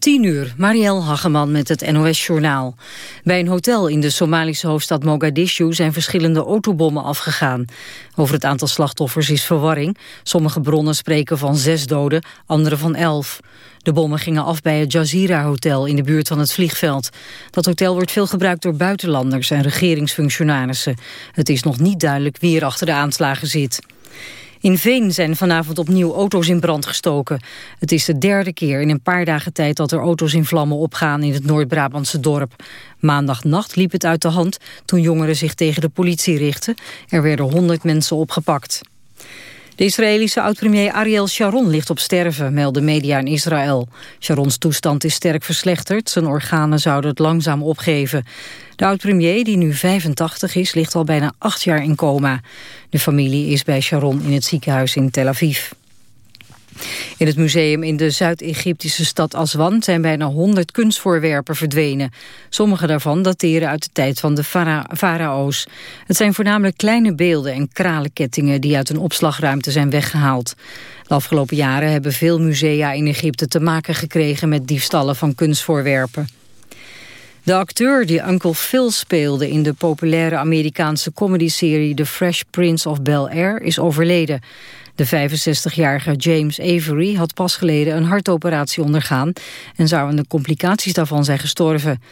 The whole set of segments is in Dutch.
10 uur, Marielle Hageman met het NOS-journaal. Bij een hotel in de Somalische hoofdstad Mogadishu zijn verschillende autobommen afgegaan. Over het aantal slachtoffers is verwarring. Sommige bronnen spreken van zes doden, andere van elf. De bommen gingen af bij het Jazeera-hotel in de buurt van het vliegveld. Dat hotel wordt veel gebruikt door buitenlanders en regeringsfunctionarissen. Het is nog niet duidelijk wie er achter de aanslagen zit. In Veen zijn vanavond opnieuw auto's in brand gestoken. Het is de derde keer in een paar dagen tijd dat er auto's in vlammen opgaan in het Noord-Brabantse dorp. Maandagnacht liep het uit de hand toen jongeren zich tegen de politie richtten. Er werden honderd mensen opgepakt. De Israëlische oud-premier Ariel Sharon ligt op sterven, melden media in Israël. Sharons toestand is sterk verslechterd. Zijn organen zouden het langzaam opgeven. De oud-premier, die nu 85 is, ligt al bijna acht jaar in coma. De familie is bij Sharon in het ziekenhuis in Tel Aviv. In het museum in de Zuid-Egyptische stad Aswan zijn bijna 100 kunstvoorwerpen verdwenen. Sommige daarvan dateren uit de tijd van de farao's. Het zijn voornamelijk kleine beelden en kralenkettingen die uit een opslagruimte zijn weggehaald. De afgelopen jaren hebben veel musea in Egypte te maken gekregen met diefstallen van kunstvoorwerpen. De acteur die Uncle Phil speelde in de populaire Amerikaanse comedyserie The Fresh Prince of Bel-Air is overleden. De 65-jarige James Avery had pas geleden een hartoperatie ondergaan... en zou aan de complicaties daarvan zijn gestorven.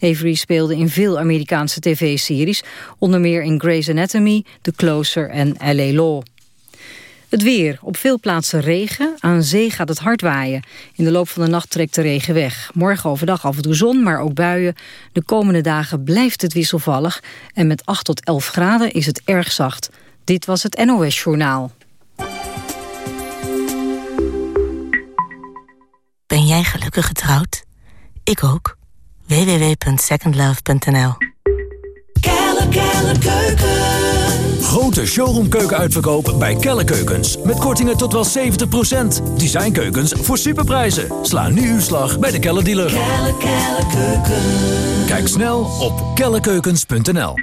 Avery speelde in veel Amerikaanse tv-series... onder meer in Grey's Anatomy, The Closer en L.A. Law. Het weer. Op veel plaatsen regen. Aan zee gaat het hard waaien. In de loop van de nacht trekt de regen weg. Morgen overdag af en toe zon, maar ook buien. De komende dagen blijft het wisselvallig. En met 8 tot 11 graden is het erg zacht. Dit was het NOS Journaal. Ben jij gelukkig getrouwd? Ik ook. www.secondlove.nl Kelle, kelle, keuken. Grote showroomkeuken bij Kelle Keukens. Met kortingen tot wel 70%. Designkeukens voor superprijzen. Sla nu uw slag bij de Kelle dealer. Kelle, kelle. Kijk snel op kellekeukens.nl.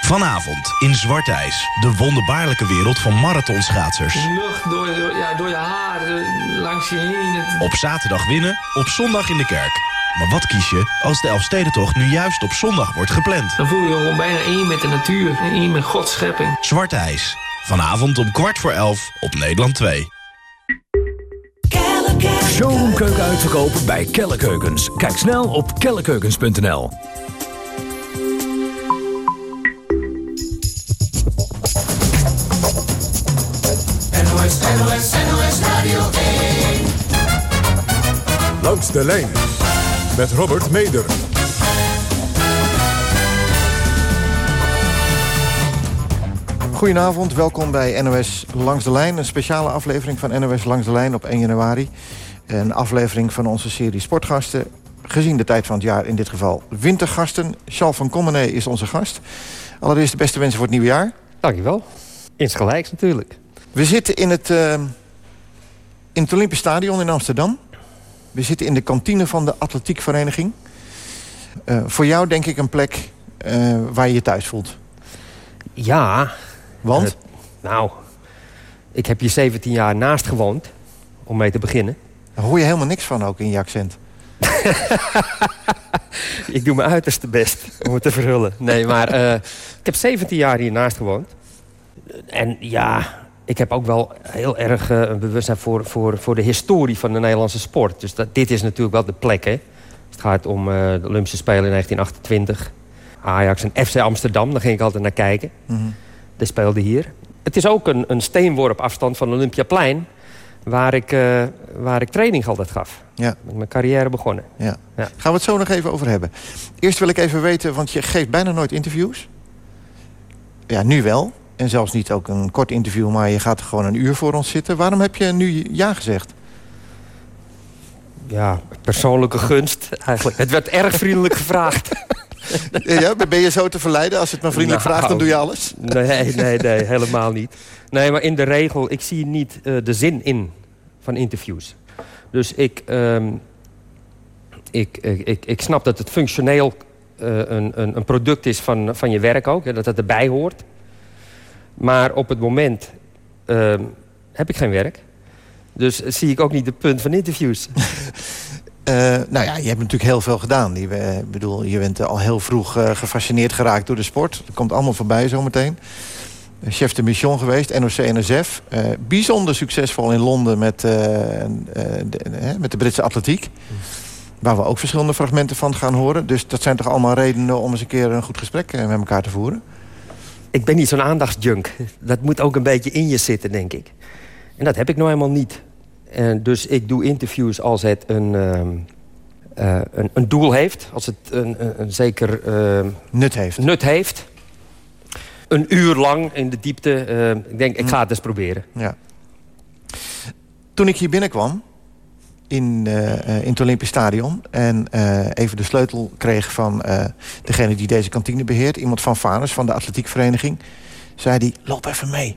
Vanavond in Zwartijs. De wonderbaarlijke wereld van marathonschaatsers. Lucht door, door, ja, door je haar, langs je heen. Het... Op zaterdag winnen, op zondag in de kerk. Maar wat kies je als de Elfstedentocht nu juist op zondag wordt gepland? Dan voel je je gewoon bijna één met de natuur. En één met Gods schepping. Zwarte IJs. Vanavond om kwart voor elf op Nederland 2. Kelle, kelle, Showroomkeuken uitverkopen bij Kelle Keukens. Kijk snel op kellekeukens.nl. NOS, NOS, NOS Radio 1. Langs de lijn met Robert Meder. Goedenavond, welkom bij NOS Langs de Lijn. Een speciale aflevering van NOS Langs de Lijn op 1 januari. Een aflevering van onze serie Sportgasten. Gezien de tijd van het jaar in dit geval wintergasten. Charles van Commenee is onze gast. Allereerst de beste wensen voor het nieuwe jaar. Dankjewel. Insgelijks natuurlijk. We zitten in het, uh, in het Olympisch Stadion in Amsterdam. We zitten in de kantine van de atletiekvereniging. Uh, voor jou denk ik een plek uh, waar je je thuis voelt. Ja. Want? nou, ik heb hier 17 jaar naast gewoond. Om mee te beginnen. Daar hoor je helemaal niks van ook in je accent. ik doe mijn uiterste best om het te verhullen. Nee, maar ik heb 17 jaar hiernaast gewoond. En ja, ik heb ook wel heel erg uh, een bewustzijn voor, voor, voor de historie van de Nederlandse sport. Dus dat, dit is natuurlijk wel de plek, hè. Het gaat om uh, de Olympische Spelen in 1928. Ajax en FC Amsterdam, daar ging ik altijd naar kijken. Mm -hmm. Die speelde hier. Het is ook een, een steenworp afstand van Olympiaplein... Waar ik, uh, waar ik training altijd gaf. Ja. Met mijn carrière begonnen. Ja. ja. Gaan we het zo nog even over hebben. Eerst wil ik even weten, want je geeft bijna nooit interviews. Ja, nu wel. En zelfs niet ook een kort interview, maar je gaat er gewoon een uur voor ons zitten. Waarom heb je nu ja gezegd? Ja, persoonlijke gunst eigenlijk. Het werd erg vriendelijk gevraagd. ja, ben je zo te verleiden? Als het maar vriendelijk nou, vraagt, dan doe je alles? Nee, nee, nee, helemaal niet. Nee, maar in de regel, ik zie niet uh, de zin in van interviews. Dus ik, um, ik, ik, ik, ik snap dat het functioneel uh, een, een, een product is van, van je werk ook. Hè, dat het erbij hoort. Maar op het moment uh, heb ik geen werk. Dus zie ik ook niet de punt van interviews. Uh, nou ja, je hebt natuurlijk heel veel gedaan. Ik uh, bedoel, je bent al heel vroeg gefascineerd geraakt door de sport. Dat komt allemaal voorbij zometeen. Chef de mission geweest, NOC-NSF. bijzonder succesvol in Londen met, met de Britse atletiek. Waar we ook verschillende fragmenten van gaan horen. Dus dat zijn toch allemaal redenen om eens een keer een goed gesprek met elkaar te voeren? Ik ben niet zo'n aandachtsjunk. Dat moet ook een beetje in je zitten, denk ik. En dat heb ik nou helemaal niet. En dus ik doe interviews als het een, uh, een, een, doel heeft. Als het een, een, een zeker... Uh, nut heeft. Nut heeft. Een uur lang in de diepte. Uh, ik denk, ik ga het eens proberen. Ja. Toen ik hier binnenkwam... In, in het Olympisch Stadion... en even de sleutel kreeg van degene die deze kantine beheert... iemand van Vanus, van de atletiekvereniging... zei hij, loop even mee.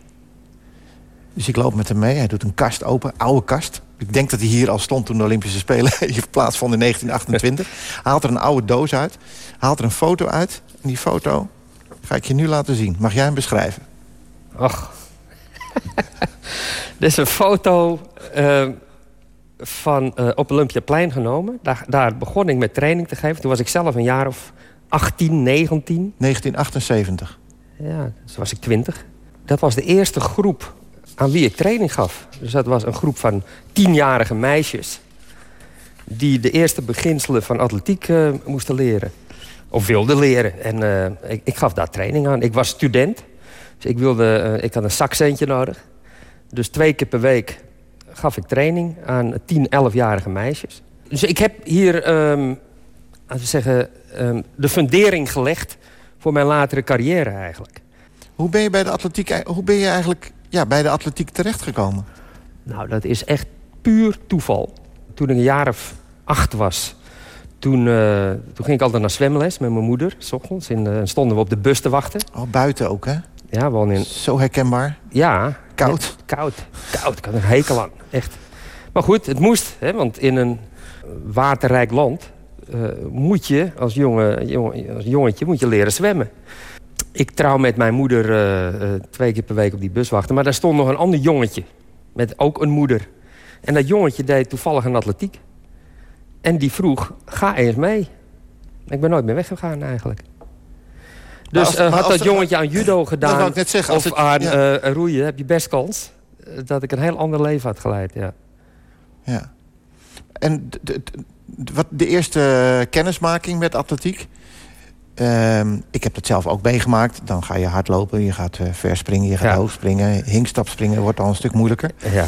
Dus ik loop met hem mee. Hij doet een kast open, oude kast. Ik denk dat hij hier al stond toen de Olympische Spelen plaatsvonden in 1928. Haalt er een oude doos uit. Haalt er een foto uit. En die foto ga ik je nu laten zien. Mag jij hem beschrijven? Ach. Dit is een foto van uh, op Olympiaplein genomen. Daar, daar begon ik met training te geven. Toen was ik zelf een jaar of 18, 19. 1978. Ja, dus was ik 20. Dat was de eerste groep aan wie ik training gaf. Dus dat was een groep van tienjarige meisjes... die de eerste beginselen van atletiek uh, moesten leren. Of wilden leren. En uh, ik, ik, gaf daar training aan. Ik was student. Dus ik, wilde, uh, ik had een zakcentje nodig. Dus twee keer per week gaf ik training aan 10, 11-jarige meisjes. Dus ik heb hier, um, laten we zeggen, um, de fundering gelegd... voor mijn latere carrière eigenlijk. Hoe ben je bij de atletiek... Hoe ben je eigenlijk ja, bij de atletiek terechtgekomen? Nou, dat is echt puur toeval. Toen ik een jaar of acht was... Toen, uh, toen ging ik altijd naar zwemles met mijn moeder, s ochtends. En uh, stonden we op de bus te wachten. Oh, buiten ook, hè? Ja, wel in... Zo herkenbaar. Ja. Koud? Ja, koud. Koud. Ik had een hekel aan. Echt. Maar goed, het moest. Hè, want in een waterrijk land... Uh, moet je als, jonge, jonge, als jongetje moet je leren zwemmen ik trouw met mijn moeder uh, uh, twee keer per week op die bus wachten. Maar daar stond nog een ander jongetje. Met ook een moeder. En dat jongetje deed toevallig een atletiek. En die vroeg, ga eens mee. Ik ben nooit meer weggegaan eigenlijk. Dus als, uh, had dat jongetje aan judo gedaan... Dat ik net zeggen, of het, aan ja. roeien, heb je best kans... dat ik een heel ander leven had geleid, ja. Ja. En wat de eerste kennismaking met atletiek... Um, ik heb dat zelf ook meegemaakt. Dan ga je hardlopen, je gaat uh, verspringen, je gaat ja. hoog springen. Hinkstapspringen wordt al een stuk moeilijker. Ja.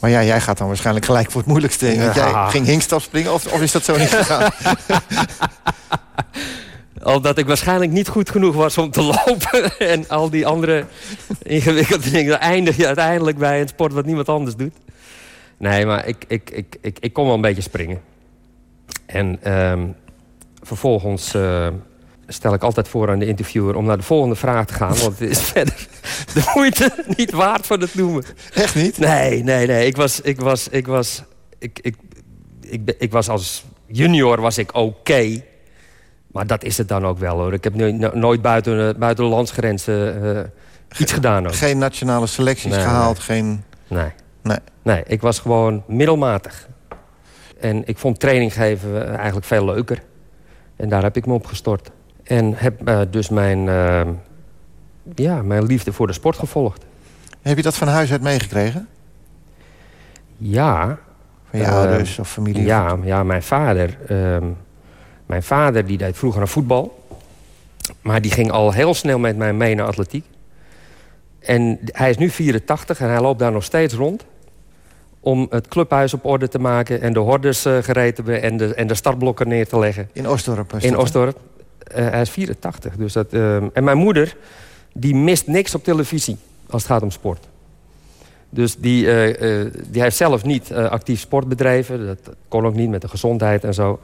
Maar ja, jij gaat dan waarschijnlijk gelijk voor het moeilijkste. Ja. Want jij ging hinkstapspringen of, of is dat zo niet gegaan? Omdat ik waarschijnlijk niet goed genoeg was om te lopen. en al die andere ingewikkelde dingen. Dan eindig je uiteindelijk bij een sport wat niemand anders doet. Nee, maar ik, ik, ik, ik, ik kon wel een beetje springen. En um, vervolgens... Uh, stel ik altijd voor aan de interviewer om naar de volgende vraag te gaan. Want het is verder de moeite niet waard van het noemen. Echt niet? Nee, nee, nee. Ik was, ik was, ik was, ik, ik, ik, ik was als junior was ik oké. Maar dat is het dan ook wel hoor. Ik heb nooit buiten, buiten de landsgrenzen uh, iets gedaan. Ook. Geen nationale selecties nee, gehaald? Nee. Geen... Nee. nee. Nee, ik was gewoon middelmatig. En ik vond training geven eigenlijk veel leuker. En daar heb ik me op gestort. En heb uh, dus mijn, uh, ja, mijn liefde voor de sport gevolgd. Heb je dat van huis uit meegekregen? Ja. Van je uh, ouders of familie? Ja, ja mijn vader. Mijn vader die deed vroeger aan voetbal. Maar die ging al heel snel met mij mee naar atletiek. En hij is nu 84 en hij loopt daar nog steeds rond om het clubhuis op orde te maken... en de hordes uh, gereed te hebben en de, en de startblokken neer te leggen. In Oostdorp? In Oostdorp. Uh, hij is 84. Dus dat, uh, en mijn moeder, die mist niks op televisie als het gaat om sport. Dus die, uh, die heeft zelf niet actief sport bedreven. Dat kon ook niet met de gezondheid en zo.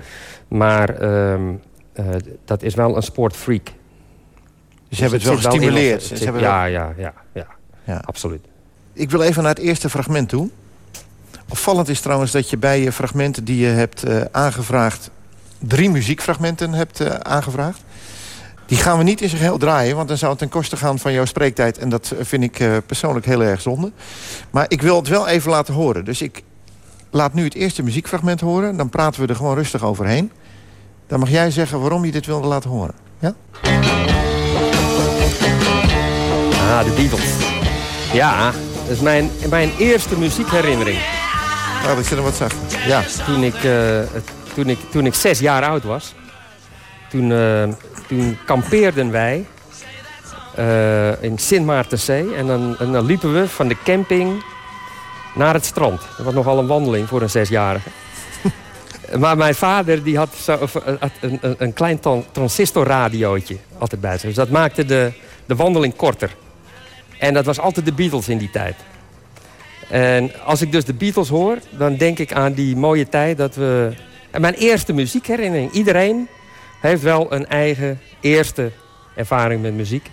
Maar ehm, dat is wel een sportfreak. Dus, dus ze hebben het wel gestimuleerd? Zit, ja, ja, ja, ja, ja, absoluut. Ik wil even naar het eerste fragment toe. Opvallend is trouwens dat je bij je fragmenten die je hebt aangevraagd drie muziekfragmenten hebt uh, aangevraagd. Die gaan we niet in zich heel draaien, want dan zou het ten koste gaan van jouw spreektijd. En dat vind ik uh, persoonlijk heel erg zonde. Maar ik wil het wel even laten horen. Dus ik laat nu het eerste muziekfragment horen. Dan praten we er gewoon rustig overheen. Dan mag jij zeggen waarom je dit wilde laten horen. Ja? Ah, de Beatles. Ja, dat is mijn, mijn eerste muziekherinnering. Nou, ik zit er wat zachter. Ja. Toen ik, uh, toen, ik, toen ik zes jaar oud was, toen, uh, toen kampeerden wij uh, in Sint Maartenzee. En dan, en dan liepen we van de camping naar het strand. Dat was nogal een wandeling voor een zesjarige. maar mijn vader die had, zo, had een, een, een, klein transistorradiootje altijd bij zich. Dus dat maakte de, de wandeling korter. En dat was altijd de Beatles in die tijd. En als ik dus de Beatles hoor, dan denk ik aan die mooie tijd dat we... En mijn eerste muziekherinnering. Iedereen heeft wel een eigen eerste ervaring met muziek.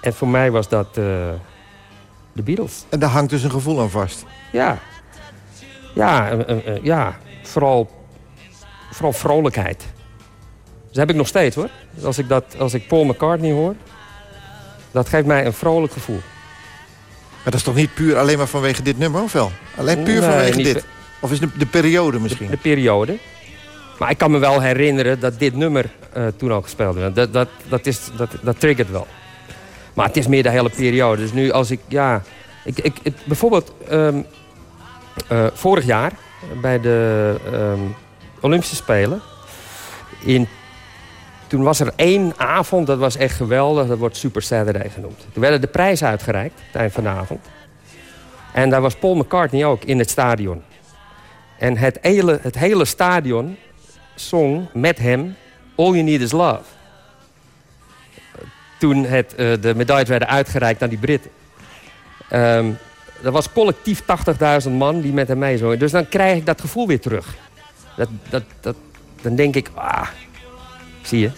En voor mij was dat uh, de Beatles. En daar hangt dus een gevoel aan vast? Ja. Ja, uh, uh, ja. Vooral, vooral vrolijkheid. Dat heb ik nog steeds hoor. Als ik, dat, als ik Paul McCartney hoor, dat geeft mij een vrolijk gevoel. Maar dat is toch niet puur alleen maar vanwege dit nummer, of wel? Alleen puur vanwege dit? Of is de, de periode misschien? De, de, periode. Maar ik kan me wel herinneren dat dit nummer uh, toen al gespeeld werd. Dat, dat, dat, is, dat, dat triggert wel. Maar het is meer de hele periode. Dus nu als ik, ja... Ik, ik, bijvoorbeeld um, uh, vorig jaar bij de um, Olympische Spelen... In, toen was er één avond, dat was echt geweldig. Dat wordt Super Saturday genoemd. Toen werden de prijzen uitgereikt, het eind van de avond. En daar was Paul McCartney ook in het stadion. En het hele, het hele stadion zong met hem All You Need Is Love toen het, uh, de medailles werden uitgereikt aan die Britten. Um, dat was collectief 80.000 man die met hem meezongen. Dus dan krijg ik dat gevoel weer terug. Dat, dat, dat, dan denk ik, ah, zie je.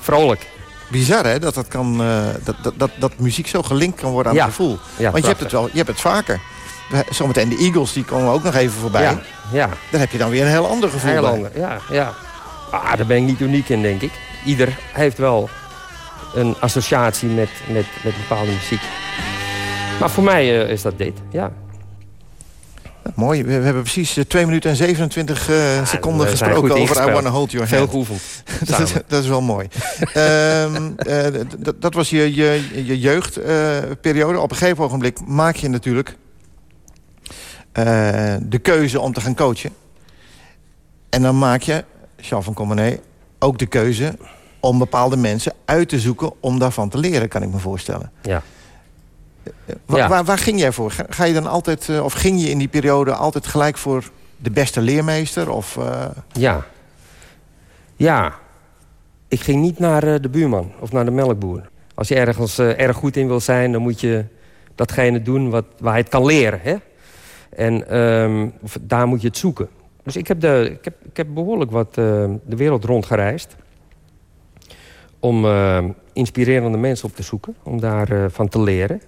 Vrolijk. Bizar hè, dat, dat, kan, uh, dat, dat, dat, dat muziek zo gelinkt kan worden aan ja. het gevoel. Ja, Want je hebt het wel, je hebt het vaker. Zometeen de Eagles, die komen ook nog even voorbij. Ja, ja. Dan heb je dan weer een heel ander gevoel Heel ander, ja, ja. Ah, daar ben ik niet uniek in, denk ik. Ieder heeft wel een associatie met, met, met bepaalde muziek. Maar voor mij uh, is dat dit, ja. Mooi, we, we hebben precies 2 minuten en 27 uh, ja, seconden gesproken over I Wanna Hold Your Hand. Veel geoefend. dat, is, dat is wel mooi. um, uh, dat was je, je, je jeugdperiode. Op een gegeven ogenblik maak je natuurlijk de keuze om te gaan coachen. En dan maak je, Jean van Commenay, ook de keuze om bepaalde mensen uit te zoeken om daarvan te leren, kan ik me voorstellen. Ja. Waar, Ja. waar, waar ging jij voor? Ga, je dan altijd, eh, of ging je in die periode altijd gelijk voor de beste leermeester? Of, eh, Ja. Ja. Ik ging niet naar eh, de buurman of naar de melkboer. Als je ergens eh, erg goed in wil zijn, dan moet je datgene doen wat, waar je het kan leren. Hè? En ehm, daar moet je het zoeken. Dus ik heb, de, ik heb, ik heb behoorlijk wat eh, de wereld rondgereisd. Om eh, inspirerende mensen op te zoeken. Om daarvan van te leren.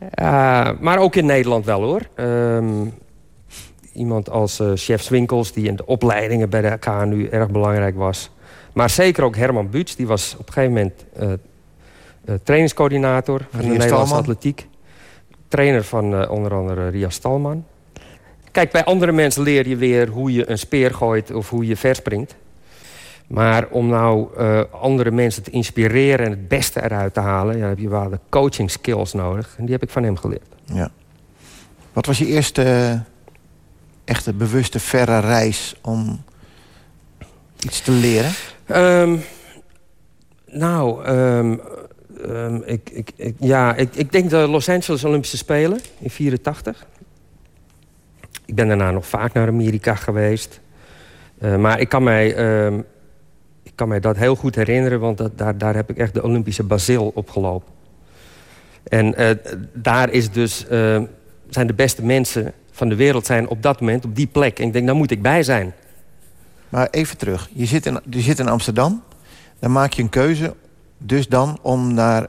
Uh, maar ook in Nederland wel hoor. Ehm, iemand als uh, chef Swinkels, die in de opleidingen bij de KNU erg belangrijk was. Maar zeker ook Herman Buets, die was op een gegeven moment trainingscoördinator van de Nederlandse atletiek. Trainer van onder andere Ria Stalman. Kijk, bij andere mensen leer je weer hoe je een speer gooit of hoe je verspringt. Maar om nou uh, andere mensen te inspireren en het beste eruit te halen... Ja, heb je wel de coaching skills nodig. En die heb ik van hem geleerd. Ja. Wat was je eerste uh, echte bewuste verre reis om iets te leren? Um, nou, um, um, ik, ik, ja, ik, denk de Los Angeles Olympische Spelen in 84. Ik ben daarna nog vaak naar Amerika geweest. Uh, maar ik kan mij... Ik kan mij dat heel goed herinneren, want dat, daar, daar heb ik echt de Olympische basil opgelopen. En uh, daar is dus, uh, zijn de beste mensen van de wereld zijn op dat moment, op die plek. En ik denk, daar moet ik bij zijn. Maar even terug. Je zit in, je zit in Amsterdam. Dan maak je een keuze, dus dan om naar uh,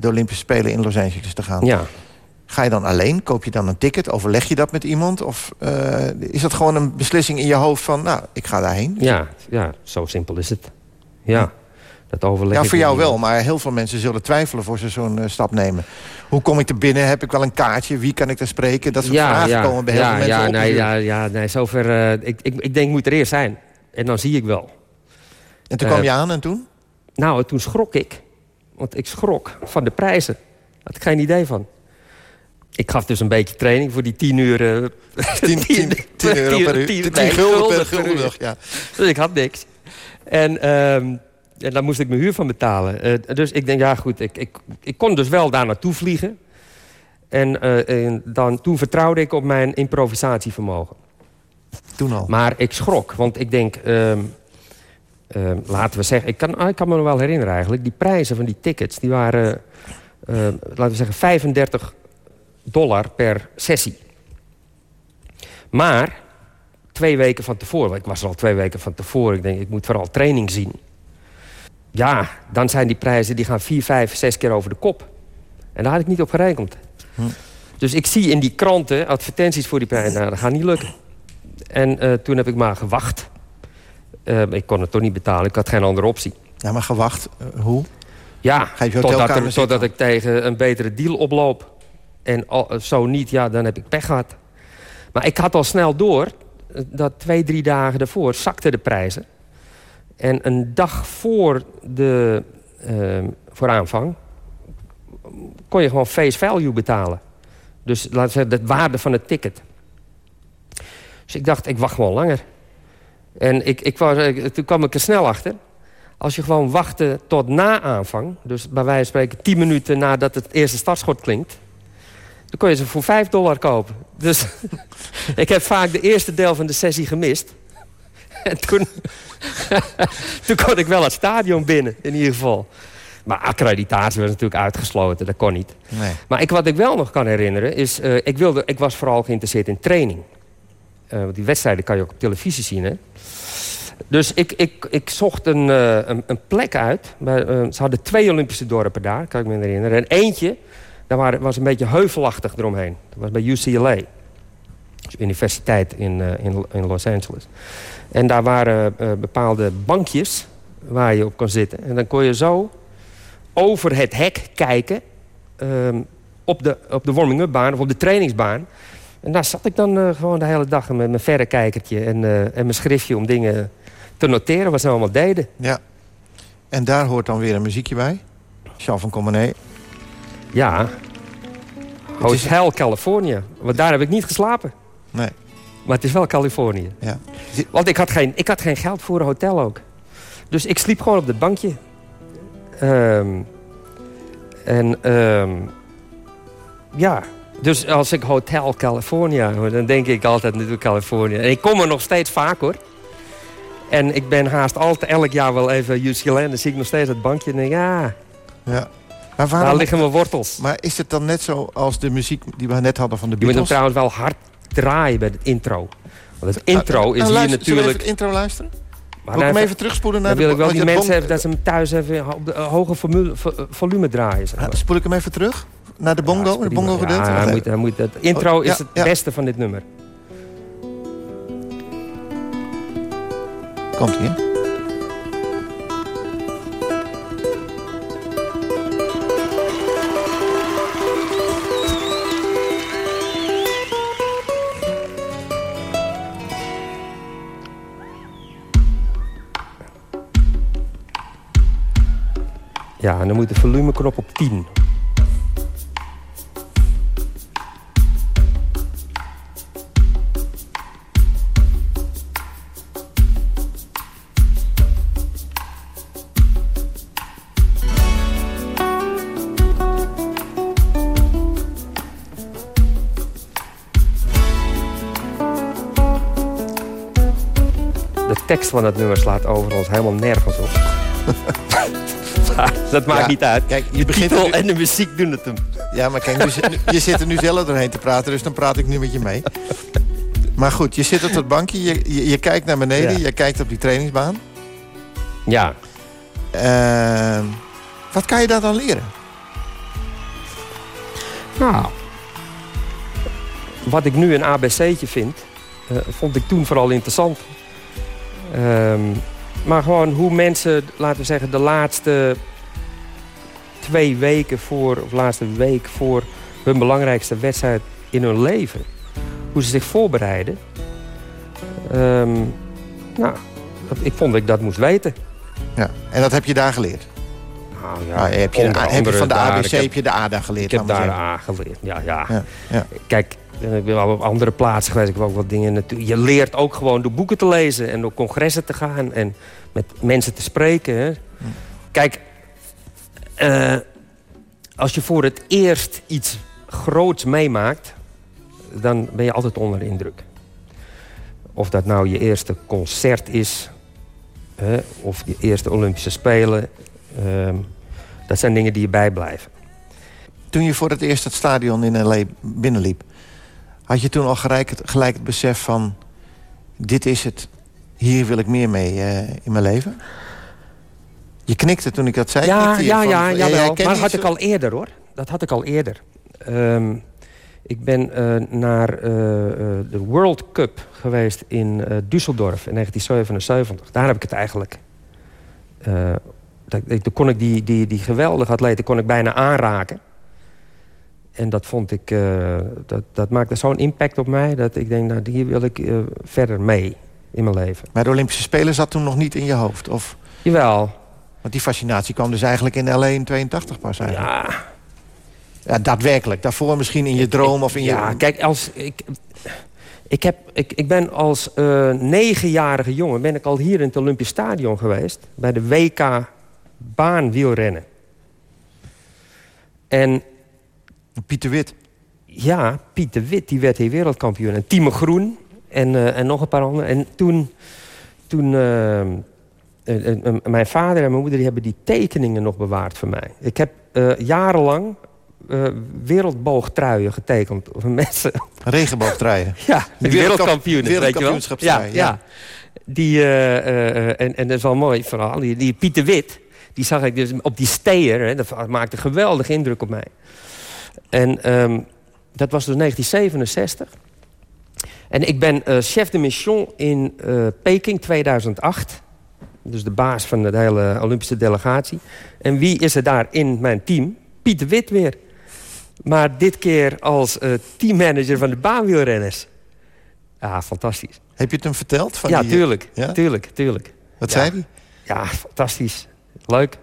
de Olympische Spelen in Los Angeles te gaan. Ja. Ga je dan alleen? Koop je dan een ticket? Overleg je dat met iemand? Of is dat gewoon een beslissing in je hoofd van... nou, ik ga daarheen? Ja, ja zo simpel is het. Ja. Dat overleg Ja, voor jou wel, maar heel veel mensen zullen twijfelen... voor ze zo'n eh, stap nemen. Hoe kom ik er binnen? Heb ik wel een kaartje? Wie kan ik daar spreken? Dat soort vragen komen bij heel ja, veel mensen ja, op. nee, ja, ja, nee, zover... eh, ik, ik, ik denk, ik moet er eerst zijn. En dan zie ik wel. En toen kwam Eh, je aan en toen? Nou, toen schrok ik. Want ik schrok van de prijzen. Had ik geen idee van. Ik gaf dus een beetje training voor die 10 uur... eh, 10, 10, 10 euro per uur. 10, 10 gulden per gulden. Ja. Dus ik had niks. En, ehm, en daar moest ik mijn huur van betalen. Eh, dus ik denk, ja goed, ik, ik, ik kon dus wel daar naartoe vliegen. En, eh, en dan, toen vertrouwde ik op mijn improvisatievermogen. Toen al. Maar ik schrok, want ik denk... ehm, ehm, laten we zeggen, ik kan, ah, ik kan me nog wel herinneren eigenlijk... die prijzen van die tickets, die waren... eh, laten we zeggen, 35 dollar per sessie. Maar twee weken van tevoren... ik was er al twee weken van tevoren... ik denk, ik moet vooral training zien. Ja, dan zijn die prijzen die gaan vier, vijf, zes keer over de kop. En daar had ik niet op gerekend. Dus ik zie in die kranten advertenties voor die prijzen. Nou, dat gaat niet lukken. En eh, toen heb ik maar gewacht. Eh, ik kon het toch niet betalen, ik had geen andere optie. Ja, maar gewacht. eh, hoe? Ja, totdat, er- totdat ik tegen een betere deal oploop. En al- zo niet, ja, dan heb ik pech gehad. Maar ik had al snel door eh, dat twee, drie dagen daarvoor zakten de prijzen. En een dag voor de eh, voor aanvang kon je gewoon face value betalen. Dus laten we zeggen, de waarde van het ticket. Dus ik dacht, ik wacht gewoon langer. En ik, ik was, toen kwam ik er snel achter. Als je gewoon wachtte tot na aanvang... dus bij wijze van spreken 10 minuten nadat het eerste startschot klinkt... dan kon je ze voor 5 dollar kopen. Dus ik heb vaak de eerste deel van de sessie gemist. En toen, toen kon ik wel het stadion binnen, in ieder geval. Maar accreditatie was natuurlijk uitgesloten, dat kon niet. Nee. Maar ik, wat ik wel nog kan herinneren is... eh, ik, wilde, ik was vooral geïnteresseerd in training. Eh, want die wedstrijden kan je ook op televisie zien, hè? Dus ik, ik, ik zocht een, eh, een, plek uit. Eh, ze hadden twee Olympische dorpen daar, kan ik me herinneren. En eentje, daar was een beetje heuvelachtig eromheen. Dat was bij UCLA. Dus universiteit in, eh, in, in Los Angeles. En daar waren bepaalde bankjes waar je op kon zitten. En dan kon je zo over het hek kijken... ehm, op de, op de warming-up baan of op de trainingsbaan. En daar zat ik dan gewoon de hele dag met mijn verrekijkertje en, en mijn schriftje om dingen te noteren wat ze allemaal deden. Ja. En daar hoort dan weer een muziekje bij. Jean van Comenay. Ja. Hotel California. Want daar heb ik niet geslapen. Nee. Maar het is wel Californië. Ja. Want ik had, geen, ik had geen geld voor een hotel ook. Dus ik sliep gewoon op dat bankje. Ehm, en ehm, ja, dus als ik Hotel California hoor, dan denk ik altijd natuurlijk Californië. En ik kom er nog steeds vaak hoor. En ik ben haast altijd elk jaar wel even UCLA. En dan zie ik nog steeds dat bankje en denk ja, Ja. Maar, daar liggen mijn wortels. maar is het dan net zo als de muziek die we net hadden van de Je moet hem Beatles? trouwens wel hard draaien bij het intro. Want het intro Nou, is nou, hier luister, we even natuurlijk... het intro luisteren? Maar Wil ik nou, hem even terugspoelen naar Dan wil de ik wel die mensen hebben dat ze hem thuis even op de hoge formule, vo- eh, volume draaien. Zeg Ja, spoel ik hem even terug? Naar de bongo? Ja, de bongo gedeelte? Ja, Wacht hij even. moet, hij moet, het intro Oh, ja, is het beste van dit nummer. Komt ie, hè? Ja, en dan moet de volumeknop op 10. Tekst van het nummer slaat overigens helemaal nergens op. Dat maakt Ja, niet uit. Kijk, je de begint titel nu- en de muziek doen het hem. Ja, maar kijk, nu, je zit er nu zelf doorheen te praten, dus dan praat ik nu met je mee. Maar goed, je zit op dat bankje, je, je, je kijkt naar beneden, Ja. je kijkt op die trainingsbaan. Ja, Ehm, wat kan je daar dan leren? Nou, wat ik nu een ABC'tje vind, eh, vond ik toen vooral interessant. Ehm, maar gewoon hoe mensen, laten we zeggen, de laatste twee weken voor, of laatste week voor hun belangrijkste wedstrijd in hun leven. Hoe ze zich voorbereiden. Ehm, nou, ik vond dat ik dat moest weten. Ja, en dat heb je daar geleerd? Nou ja, Nou, heb je, heb je van de ABC heb- heb je de ADA geleerd? Ik heb daar zeggen. A geleerd, ja, ja. Ja, ja. Kijk, en ik ben wel op andere plaatsen geweest. Ik heb ook wat dingen. Je leert ook gewoon door boeken te lezen en door congressen te gaan en met mensen te spreken. Kijk, eh, als je voor het eerst iets groots meemaakt, dan ben je altijd onder de indruk. Of dat nou je eerste concert is, hè, of je eerste Olympische Spelen. ehm, dat zijn dingen die je bijblijven. Toen je voor het eerst het stadion in L.A. binnenliep... had je toen al gelijk het, gelijk het besef van... dit is het, hier wil ik meer mee eh, in mijn leven? Je knikte toen ik dat zei. Ja, je ja, van- ja, jij jawel. Maar dat had ik al eerder, hoor. Dat had ik al eerder. Ehm, ik ben eh, naar eh, eh, de World Cup geweest in eh, Düsseldorf in 1977. Daar heb ik het eigenlijk... eh, dat, ik- toen kon ik die, die, die geweldige atleten kon ik bijna aanraken. En dat vond ik... eh, dat, dat maakte zo'n impact op mij... dat ik denk, nou, hier wil ik eh, verder mee in mijn leven. Maar de Olympische Spelen zat toen nog niet in je hoofd? Of, Jawel. want die fascinatie kwam dus eigenlijk in L.A. in 82 pas eigenlijk. Ja, Ja, daadwerkelijk. Daarvoor misschien in je droom of in je... Ja, kijk, als, ik, ik, heb, ik, ik ben als eh, negenjarige jongen... ben ik al hier in het Olympisch Stadion geweest... bij de WK baanwielrennen. En Pieter Wit. ja, Piet de Wit die werd hier wereldkampioen. En Tieme Groen en, eh, en nog een paar anderen. En toen... toen eh, eh, mijn vader en mijn moeder die hebben die tekeningen nog bewaard voor mij. Ik heb jarenlang eh, wereldboogtruien getekend. Of mensen Regenboogdraaien. Ja, De die wereldkamp- wereldkampioenen, weet je wel. wereldkampioenschapsdraai, Ja, ja. ja. Die, en, en dat is wel een mooi verhaal. Die, die Pieter Wit, die zag ik dus op die steer. Hè, dat maakte een geweldige indruk op mij. En ehm, dat was dus 1967. En ik ben eh, chef de mission in eh, Peking 2008. Dus de baas van de hele Olympische delegatie. En wie is er daar in mijn team? Pieter Wit weer. Maar dit keer als eh, teammanager van de baanwielrenners. Ja, fantastisch. Heb je het hem verteld? Van ja, die- tuurlijk, Ja? tuurlijk, tuurlijk. Wat Ja. zei hij? Ja, fantastisch. Leuk.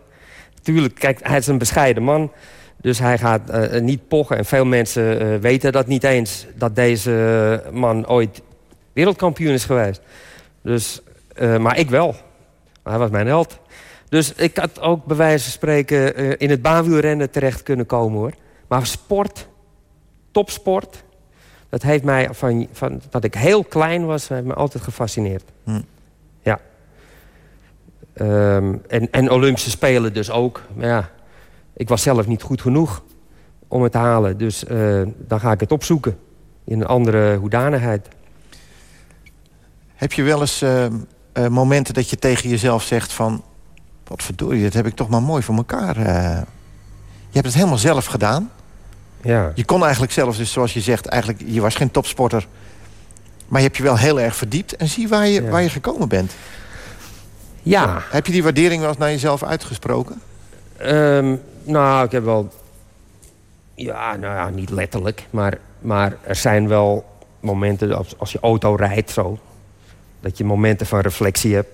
Tuurlijk, kijk, hij is een bescheiden man. Dus hij gaat eh, niet pochen. En veel mensen eh, weten dat niet eens. Dat deze man ooit wereldkampioen is geweest. Dus, eh, maar ik wel. Hij was mijn held. Dus ik had ook bij wijze van spreken in het baanwielrennen terecht kunnen komen hoor. Maar sport, topsport, dat heeft mij van, van dat ik heel klein was, heeft me altijd gefascineerd. Hm. Ja. Ehm, en, en Olympische Spelen dus ook. Maar ja, ik was zelf niet goed genoeg om het te halen. Dus eh, dan ga ik het opzoeken in een andere hoedanigheid. Heb je wel eens eh, eh, momenten dat je tegen jezelf zegt van... wat verdorie, dat heb ik toch maar mooi voor elkaar. Je hebt het helemaal zelf gedaan. Ja. Je kon eigenlijk zelfs, dus zoals je zegt... eigenlijk je was geen topsporter... maar je hebt je wel heel erg verdiept... en zie waar je, Ja. waar je gekomen bent. Ja. Heb je die waardering wel eens naar jezelf uitgesproken? Ehm, nou, ik heb wel... Ja, nou ja, niet letterlijk. Maar, maar er zijn wel momenten, als, als je auto rijdt zo... dat je momenten van reflectie hebt.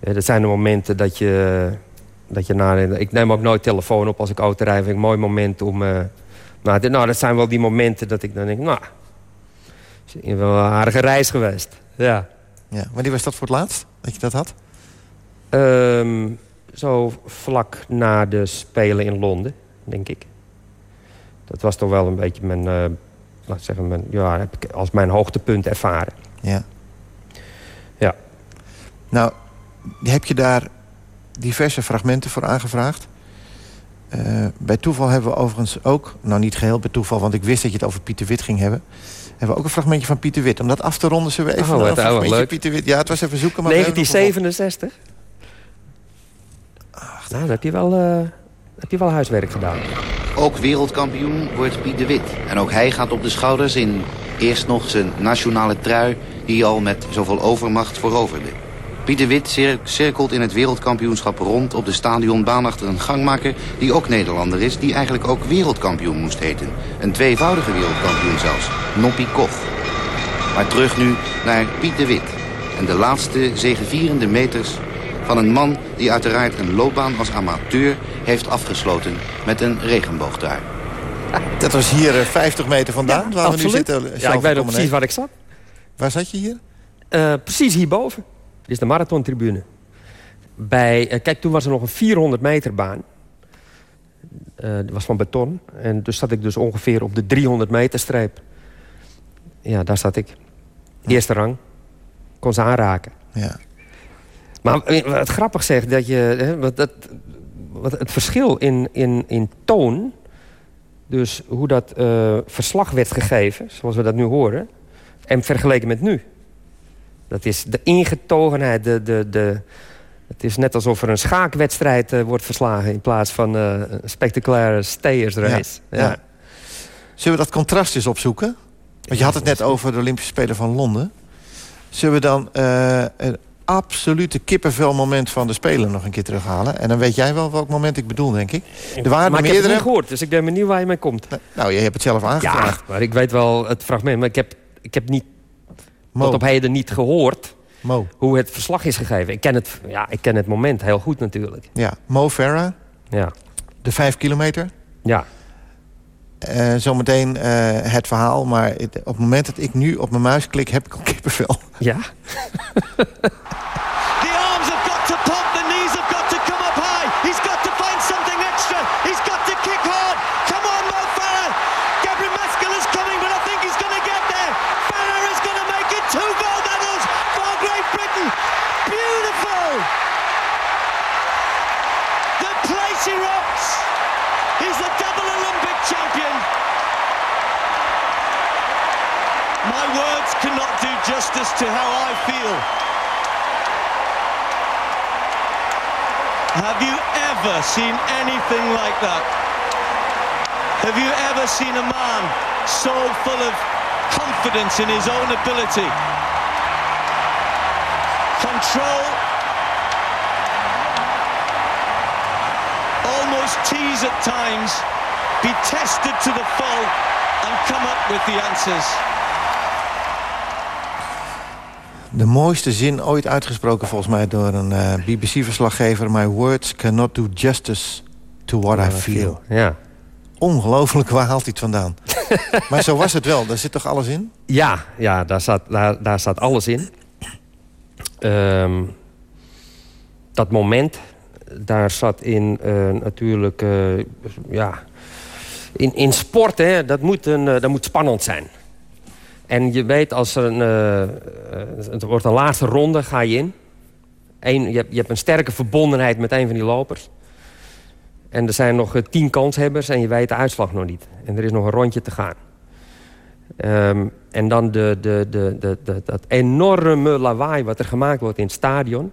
Eh, dat zijn de momenten dat je... Dat je na, ik neem ook nooit telefoon op als ik auto rijd. Vind ik een mooi moment om... eh, nou, dit- nou, dat zijn wel die momenten dat ik dan denk... Nou, het is wel een aardige reis geweest. Ja. Ja. Wanneer was dat voor het laatst dat je dat had? Ehm, zo vlak na de Spelen in Londen, denk ik. Dat was toch wel een beetje mijn, eh, laat ik zeggen, mijn, ja, heb ik als mijn hoogtepunt ervaren. Ja. Ja. Nou, heb je daar diverse fragmenten voor aangevraagd? Eh, bij toeval hebben we overigens ook, nou niet geheel bij toeval... want ik wist dat je het over Pieter Wit ging hebben... hebben we ook een fragmentje van Pieter Wit. Om dat af te ronden zullen we even Oh, een fragmentje leuk. Pieter Wit... Ja, het was even zoeken, maar... we hebben nog een 1967? Nou, dan heb je, wel, eh, heb je wel huiswerk gedaan. Ook wereldkampioen wordt Piet de Wit. En ook hij gaat op de schouders in eerst nog zijn nationale trui... die al met zoveel overmacht veroverde. Piet de Wit cirkelt in het wereldkampioenschap rond op de stadionbaan achter een gangmaker die ook Nederlander is, die eigenlijk ook wereldkampioen moest heten. Een tweevoudige wereldkampioen zelfs, Noppie Koch. Maar terug nu naar Piet de Wit en de laatste zegevierende meters van een man die uiteraard een loopbaan als amateur heeft afgesloten met een regenboogtrui. Dat was hier 50 meter vandaan, Ja, waar we nu zitten. Ja, ik weet ook precies waar ik zat. Waar zat je hier? Eh, precies hierboven. Dit is de marathontribune. Bij, eh, kijk, toen was er nog een 400 meter baan. Eh dat was van beton. En dus zat ik dus ongeveer op de 300 meter streep. Ja, daar zat ik. Eerste rang. Kon ze aanraken. Ja. Maar eh, wat grappig zegt, dat je... Hè, wat, dat, wat het verschil in, in, in toon... Dus hoe dat eh, verslag werd gegeven, zoals we dat nu horen... en vergeleken met nu. Dat is de ingetogenheid, de, de, de, het is net alsof er een schaakwedstrijd eh, wordt verslagen... in plaats van een spectaculaire steyersrace. Ja, ja. Zullen we dat contrast eens opzoeken? Want je had het net over de Olympische Spelen van Londen. Zullen we dan absolute kippenvelmoment van de Spelen nog een keer terughalen? En dan weet jij wel welk moment ik bedoel, denk ik. Er waren maar er ik heb het niet gehoord, dus ik ben benieuwd waar je mee komt. Nou, je hebt het zelf Ja, aangevraagd. maar ik weet wel het fragment. Maar ik heb, ik heb niet, Mo. tot op heden niet gehoord Mo. hoe het verslag is gegeven. Ik ken het, ja, ik ken het moment heel goed natuurlijk. Ja, Mo Farah, Ja, de vijf kilometer. ja. Eh, zometeen eh, het verhaal, maar het- op het moment dat ik nu op mijn muis klik, heb ik al kippenvel. ja. justice to how I feel. Have you ever seen anything like that? Have you ever seen a man so full of confidence in his own ability? Control. Almost tease at times. Be tested to the full and come up with the answers. De mooiste zin ooit uitgesproken volgens mij door een eh, BBC-verslaggever. My words cannot do justice to what I feel. Ja. Ongelooflijk, waar haalt hij het vandaan? maar zo was het wel, daar zit toch alles in? Ja, ja daar, zat, daar, daar zat alles in. Ehm, dat moment, daar zat in eh, natuurlijk... eh, ja, in, in sport, hè, dat, moet een, dat moet spannend zijn. En je weet, als er een, eh, het wordt een laatste ronde, ga je in. Eén, je, hebt, je hebt een sterke verbondenheid met een van die lopers. En er zijn nog eh, tien kanshebbers en je weet de uitslag nog niet. En er is nog een rondje te gaan. Ehm, en dan de, de, de, dat enorme lawaai wat er gemaakt wordt in het stadion.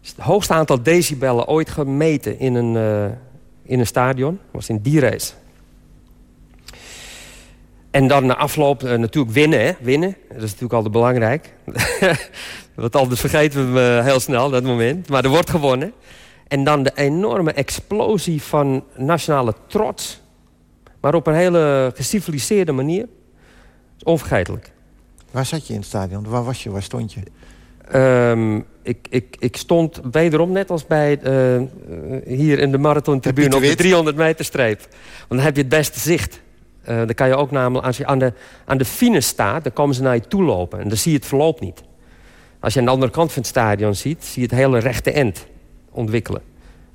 Het hoogste aantal decibellen ooit gemeten in een, eh, in een stadion. was in die race. En dan na afloop eh, natuurlijk winnen, hè? Winnen. Dat is natuurlijk altijd belangrijk. Want anders vergeten we hem eh, heel snel, dat moment. Maar er wordt gewonnen. En dan de enorme explosie van nationale trots. Maar op een hele geciviliseerde manier. Dat is onvergetelijk. Waar zat je in het stadion? Waar was je? Waar stond je? Ehm, ik, ik, ik stond wederom net als bij eh, hier in de marathontribune Heb je op de de wit? 300 meter streep. Want dan heb je het beste zicht. Eh, dan kan je ook namelijk, als je aan de, aan de finish staat, dan komen ze naar je toe lopen. En dan zie je het verloop niet. Als je aan de andere kant van het stadion ziet, zie je het hele rechte end ontwikkelen.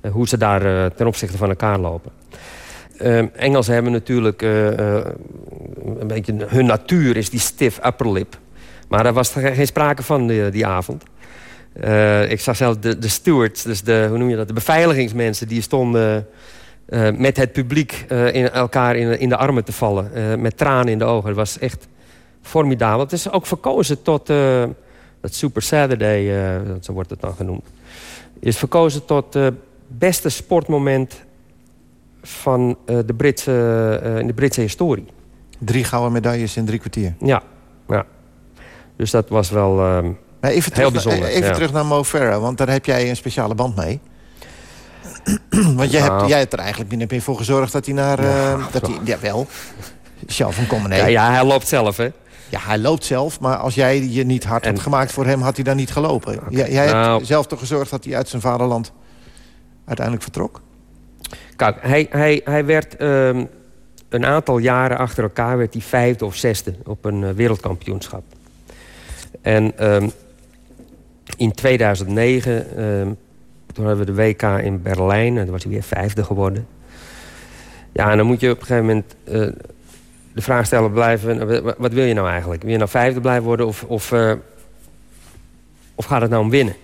Eh, hoe ze daar eh, ten opzichte van elkaar lopen. Engelsen hebben natuurlijk een beetje hun natuur is die stiff upper lip. Maar daar was er geen sprake van die, die avond. Ik zag zelfs de, de stewards, dus de, hoe noem je dat, de beveiligingsmensen... die stonden eh, met het publiek eh, in elkaar in, in de armen te vallen. eh, met tranen in de ogen. Het was echt formidabel. Het is ook verkozen tot... dat Super Saturday, zo wordt het dan genoemd... is verkozen tot het beste sportmoment van de Britse, in de Britse historie. Drie gouden medailles in drie kwartier. Ja, ja. Dus dat was wel... ehm, even Heel terug, bijzonder, even ja. terug naar Mo Farah, want daar heb jij een speciale band mee. want jij, Nou. hebt, jij hebt er eigenlijk min meer voor gezorgd dat hij naar... eh dat hij, jawel, Charles van Commenee. Ja, ja, hij loopt zelf, hè? Ja, hij loopt zelf, maar als jij je niet hard had gemaakt voor hem... had hij dan niet gelopen. Jij, jij Nou. hebt zelf toch gezorgd dat hij uit zijn vaderland uiteindelijk vertrok? Kijk, hij, hij, hij werd ehm, een aantal jaren achter elkaar... werd hij vijfde of zesde op een eh, wereldkampioenschap. En ehm, in 2009, ehm, toen hadden we de WK in Berlijn... en toen was hij weer vijfde geworden. Ja, en dan moet je op een gegeven moment eh, de vraag stellen blijven... eh, wat, wil je nou eigenlijk? Wil je nou vijfde blijven worden of, of, eh, of gaat het nou om winnen?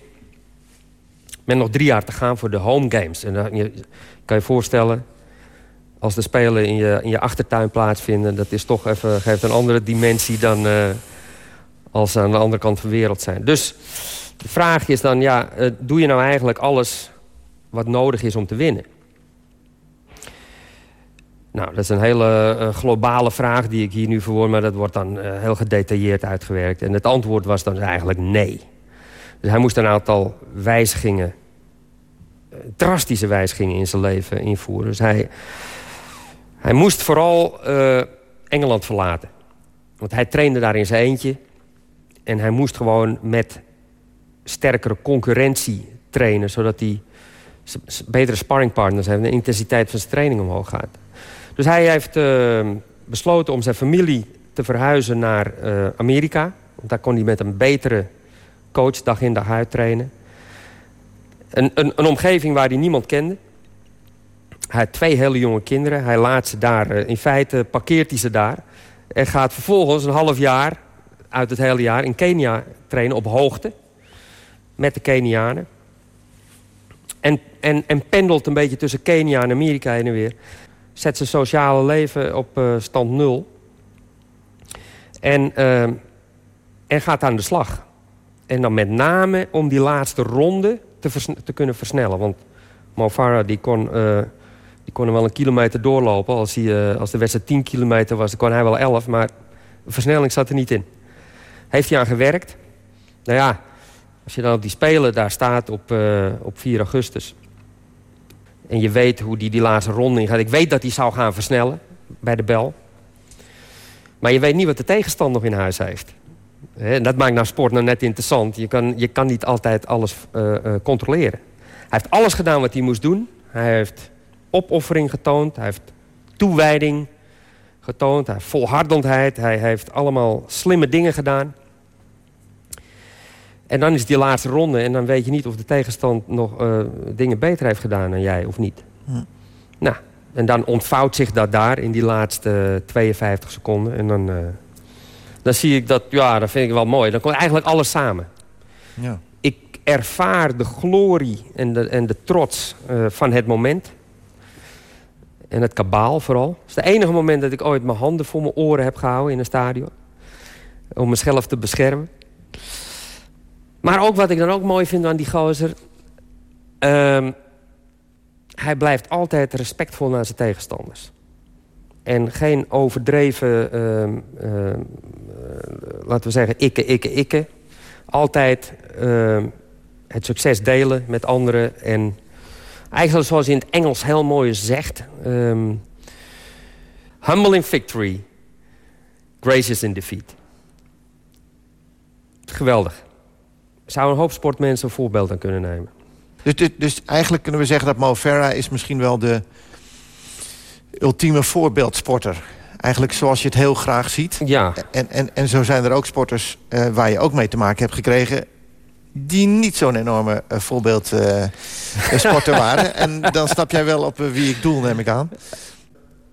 Met nog drie jaar te gaan voor de home games. En dan je, kan je voorstellen, als de Spelen in je, in je achtertuin plaatsvinden... dat is toch even, geeft een andere dimensie dan als ze aan de andere kant van de wereld zijn. Dus de vraag is dan, ja, eh, doe je nou eigenlijk alles wat nodig is om te winnen? Nou, dat is een hele eh, globale vraag die ik hier nu verwoord... maar dat wordt dan eh, heel gedetailleerd uitgewerkt. En het antwoord was dan eigenlijk nee. Dus hij moest een aantal wijzigingen, drastische wijzigingen in zijn leven invoeren. Dus hij, hij moest vooral Engeland verlaten. Want hij trainde daar in zijn eentje. En hij moest gewoon met sterkere concurrentie trainen... zodat hij betere sparringpartners heeft... en de intensiteit van zijn training omhoog gaat. Dus hij heeft eh, besloten om zijn familie te verhuizen naar eh, Amerika. Want daar kon hij met een betere coach dag in dag uit trainen. Een, een, een omgeving waar hij niemand kende. Hij had twee hele jonge kinderen. Hij laat ze daar, eh, in feite parkeert hij ze daar. En gaat vervolgens een half jaar, uit het hele jaar, in Kenia trainen op hoogte. Met de Kenianen. En, en, en pendelt een beetje tussen Kenia en Amerika heen en weer. Zet zijn sociale leven op eh, stand nul. En, eh, en gaat aan de slag. En dan met name om die laatste ronde te, te kunnen versnellen. Want Mo Farah die kon, eh, die kon er wel een kilometer doorlopen. Als, hij, als de wedstrijd 10 kilometer was, dan kon hij wel 11. Maar de versnelling zat er niet in. Heeft hij aan gewerkt. Nou ja, als je dan op die Spelen daar staat op, eh, op 4 augustus... en je weet hoe die die laatste ronde ingaat... ik weet dat hij zou gaan versnellen bij de bel... maar je weet niet wat de tegenstander nog in huis heeft. En dat maakt nou sport nou net interessant. Je kan, je kan niet altijd alles eh, eh, controleren. Hij heeft alles gedaan wat hij moest doen. Hij heeft opoffering getoond. Hij heeft toewijding getoond. Hij heeft volhardendheid. Hij heeft allemaal slimme dingen gedaan. En dan is die laatste ronde. En dan weet je niet of de tegenstand nog eh, dingen beter heeft gedaan dan jij of niet. Nou, en dan ontvouwt zich dat daar in die laatste 52 seconden. En dan, eh, dan zie ik dat, ja, dat vind ik wel mooi. Dan komt eigenlijk alles samen. Ja. Ik ervaar de glorie en de, en de trots eh, van het moment. En het kabaal vooral. Het is het enige moment dat ik ooit mijn handen voor mijn oren heb gehouden in een stadion. Om mezelf te beschermen. Maar ook wat ik dan ook mooi vind aan die gozer... ehm, hij blijft altijd respectvol naar zijn tegenstanders. En geen overdreven, ehm, ehm, eh, laten we zeggen, ikke, ikke, ikke. Altijd het succes delen met anderen. En eigenlijk zoals hij in het Engels heel mooi zegt... humble in victory, gracious in defeat. Geweldig. Zou een hoop sportmensen een voorbeeld aan kunnen nemen. Dus, dit- dus eigenlijk kunnen we zeggen dat Mo Farah is misschien wel de ultieme voorbeeldsporter. Eigenlijk zoals je het heel graag ziet. Ja. En, en, en zo zijn er ook sporters eh, waar je ook mee te maken hebt gekregen... die niet zo'n enorme eh, voorbeeld eh, sporter waren. En dan snap jij wel op wie ik doel, neem ik aan.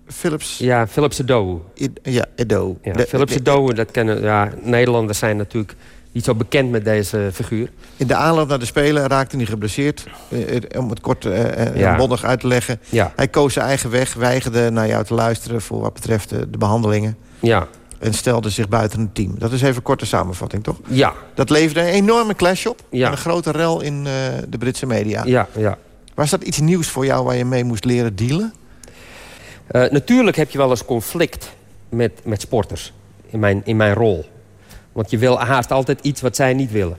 Philips... Ja, Philips Edo. Ja, Edo. Ja, De- Philips de- Edo, dat kennen... Ja, Nederlanders zijn natuurlijk niet zo bekend met deze figuur. In de aanloop naar de Spelen raakte hij geblesseerd. Eh, eh, om het kort eh, eh, Ja. bondig uit te leggen. Ja. Hij koos zijn eigen weg, weigerde naar jou te luisteren... voor wat betreft de, de behandelingen. Ja. En stelde zich buiten het team. Dat is even een korte samenvatting, toch? Ja. Dat leverde een enorme clash op. Ja. En een grote rel in de Britse media. Ja, ja. Was dat iets nieuws voor jou waar je mee moest leren dealen? Natuurlijk heb je wel eens conflict met, met sporters in mijn, in mijn rol. Want je wil haast altijd iets wat zij niet willen.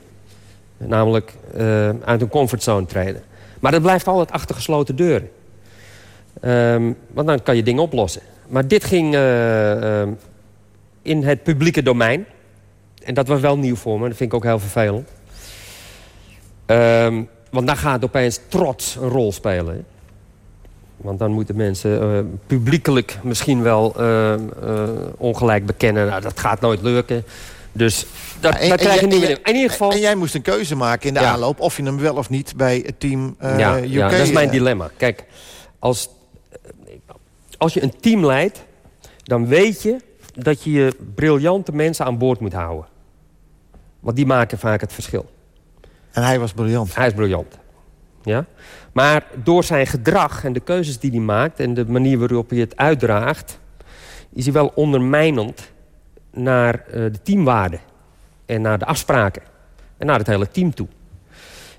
Namelijk uh, uit een comfortzone treden. Maar dat blijft altijd achter gesloten deuren. Um, want dan kan je dingen oplossen. Maar dit ging uh, uh, in het publieke domein. En dat was wel nieuw voor me. Dat vind ik ook heel vervelend. Um, want dan gaat opeens trots een rol spelen. Want dan moeten mensen uh, publiekelijk misschien wel ongelijk bekennen. Nou, dat gaat nooit lukken. Dus dat, en, dat krijg je niet meer. In ieder geval... En jij moest een keuze maken in de Ja. aanloop... of je hem wel of niet bij het team eh ja, UK... ja, dat is mijn eh, dilemma. Kijk, als, als je een team leidt... dan weet je dat je je briljante mensen aan boord moet houden. Want die maken vaak het verschil. En hij was briljant. Hij is briljant. Ja? Maar door zijn gedrag en de keuzes die hij maakt... en de manier waarop hij het uitdraagt... is hij wel ondermijnend naar eh, de teamwaarde. En naar de afspraken. En naar het hele team toe.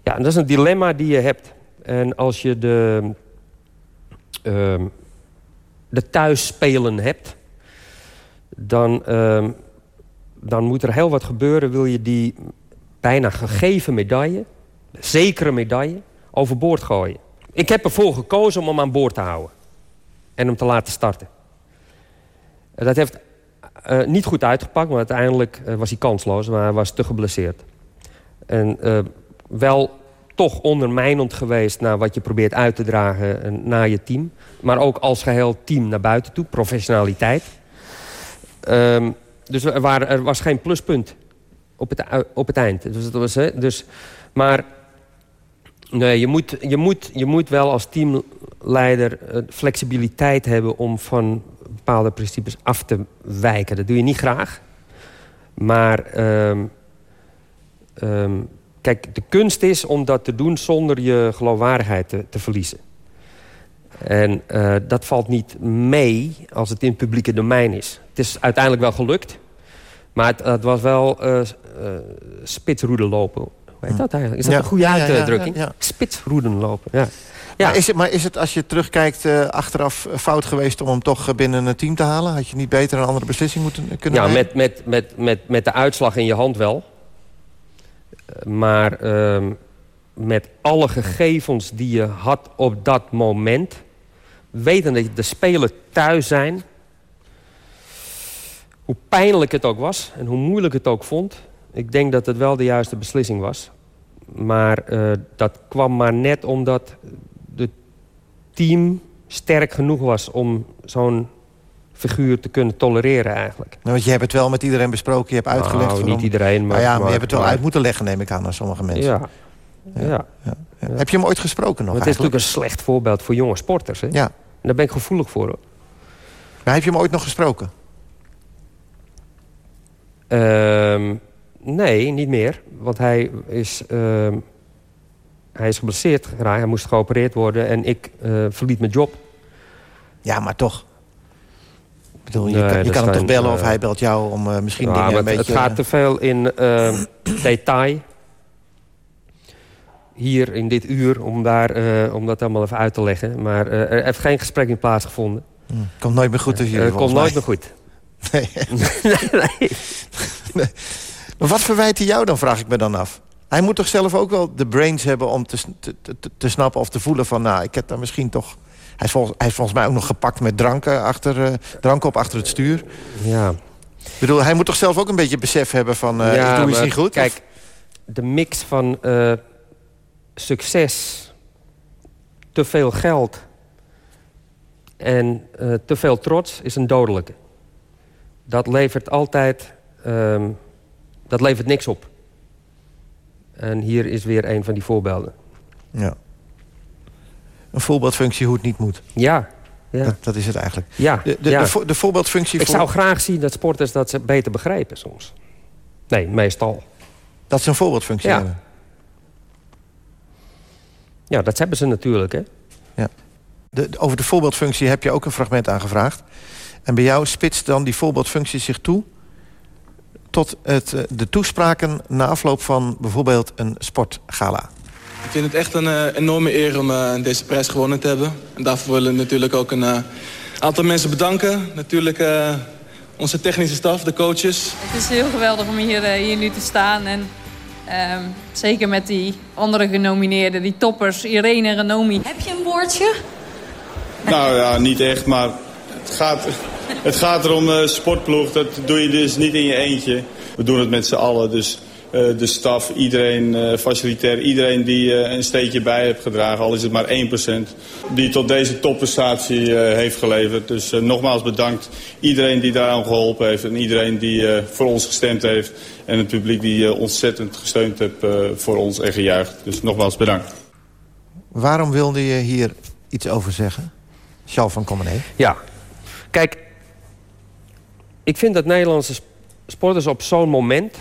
Ja, en dat is een dilemma die je hebt. En als je de, ehm, de thuisspelen hebt... Dan, ehm, dan moet er heel wat gebeuren... wil je die bijna gegeven medaille... zekere medaille overboord gooien. Ik heb ervoor gekozen om hem aan boord te houden. En hem te laten starten. Dat heeft eh, niet goed uitgepakt, maar uiteindelijk eh, was hij kansloos. Maar hij was te geblesseerd. En eh, wel toch ondermijnend geweest naar wat je probeert uit te dragen naar je team. Maar ook als geheel team naar buiten toe, professionaliteit. Ehm, dus er, waren, er was geen pluspunt op het, op het eind. Dus, dat was, dus, maar nee, je, moet, je, moet, je moet wel als teamleider eh, flexibiliteit hebben... om van bepaalde principes af te wijken. Dat doe je niet graag. Maar ehm, ehm, kijk, de kunst is om dat te doen zonder je geloofwaardigheid te, te verliezen. En eh, dat valt niet mee als het in het publieke domein is. Het is uiteindelijk wel gelukt. Maar het, was wel eh spitsroeden lopen. Hoe heet dat eigenlijk? Is dat Ja. een goede Ja, ja, ja, uitdrukking? ja, ja. Spitsroeden lopen, ja. ja. Maar, is het, maar is het, als je terugkijkt, eh, achteraf eh, fout geweest... om hem toch eh, binnen een team te halen? Had je niet beter een andere beslissing moeten kunnen Ja, nemen? met, met, met, met, met de uitslag in je hand wel. Eh, Maar ehm, met alle gegevens die je had op dat moment... weten dat de spelen thuis zijn... hoe pijnlijk het ook was en hoe moeilijk het ook vond... ik denk dat het wel de juiste beslissing was. Maar eh, dat kwam maar net omdat het team sterk genoeg was... om zo'n figuur te kunnen tolereren eigenlijk. Nou, want je hebt het wel met iedereen besproken, je hebt uitgelegd... Nou, niet iedereen, maar... Nou ja, maar, maar- je hebt het wel maar- uit moeten leggen, neem ik aan, aan sommige mensen. Ja. Ja. Ja. Heb je hem ooit gesproken nog het is natuurlijk een slecht voorbeeld voor jonge sporters. Hè? Ja. En daar ben ik gevoelig voor. Hoor. Maar heb je hem ooit nog gesproken? Ehm, nee, niet meer. Want hij is, ehm, hij is geblesseerd geraakt. Hij moest geopereerd worden. En ik eh, verliet mijn job. Ja, maar toch. Ik bedoel, je Nee, kan, je dat kan hem toch bellen of eh, hij belt jou om eh, misschien Ja, dingen een beetje... het gaat te veel in ehm, detail. Hier in dit uur, om, daar, om dat allemaal even uit te leggen. Maar er heeft geen gesprek in plaatsgevonden. Hm, Komt nooit meer goed tussen jullie, Het komt nooit meer goed. Nee. Maar wat verwijt hij jou dan, vraag ik me dan af. Hij moet toch zelf ook wel de brains hebben om te, te, te, te snappen of te voelen van... nou, ik heb daar misschien toch... Hij is, volgens, hij is volgens mij ook nog gepakt met dranken, achter, eh, drank op achter het stuur. Ja. Ik bedoel, hij moet toch zelf ook een beetje besef hebben van... eh ik doe iets niet goed? Kijk, of- de mix van eh, succes, te veel geld en te veel trots is een dodelijke. Dat levert altijd, ehm, dat levert niks op. En hier is weer een van die voorbeelden. Ja. Een voorbeeldfunctie hoe het niet moet. Ja, ja. Dat, dat is het eigenlijk. Ja, De, de, ja. de, vo- de voorbeeldfunctie Ik voor... zou graag zien dat sporters dat ze beter begrijpen soms. Nee, meestal. Dat ze een voorbeeldfunctie Ja. hebben. Ja, dat hebben ze natuurlijk, hè. Ja. De- over de voorbeeldfunctie heb je ook een fragment aangevraagd. En bij jou spitst dan die voorbeeldfunctie zich toe... tot het, eh, de toespraken na afloop van bijvoorbeeld een sportgala. Ik vind het echt een eh, enorme eer om eh, deze prijs gewonnen te hebben. En daarvoor willen we natuurlijk ook een eh, aantal mensen bedanken. Natuurlijk eh, onze technische staf, de coaches. Het is heel geweldig om hier, hier nu te staan. En Ehm, zeker met die andere genomineerden, die toppers, Irene en Renomi. Heb je een woordje? Nou ja, niet echt, maar het gaat, het gaat erom uh, sportploeg. Dat doe je dus niet in je eentje. We doen het met z'n allen, dus uh, de staf, iedereen, uh, facilitair, iedereen die een steekje bij heeft gedragen, al is het maar 1%, die tot deze topprestatie heeft geleverd. Dus nogmaals bedankt iedereen die daaraan geholpen heeft en iedereen die voor ons gestemd heeft. En het publiek die ontzettend gesteund heeft voor ons en gejuicht. Dus nogmaals bedankt. Waarom wilde je hier iets over zeggen? Charles van Commenee. Ja, kijk, ik vind dat Nederlandse sporters op zo'n moment...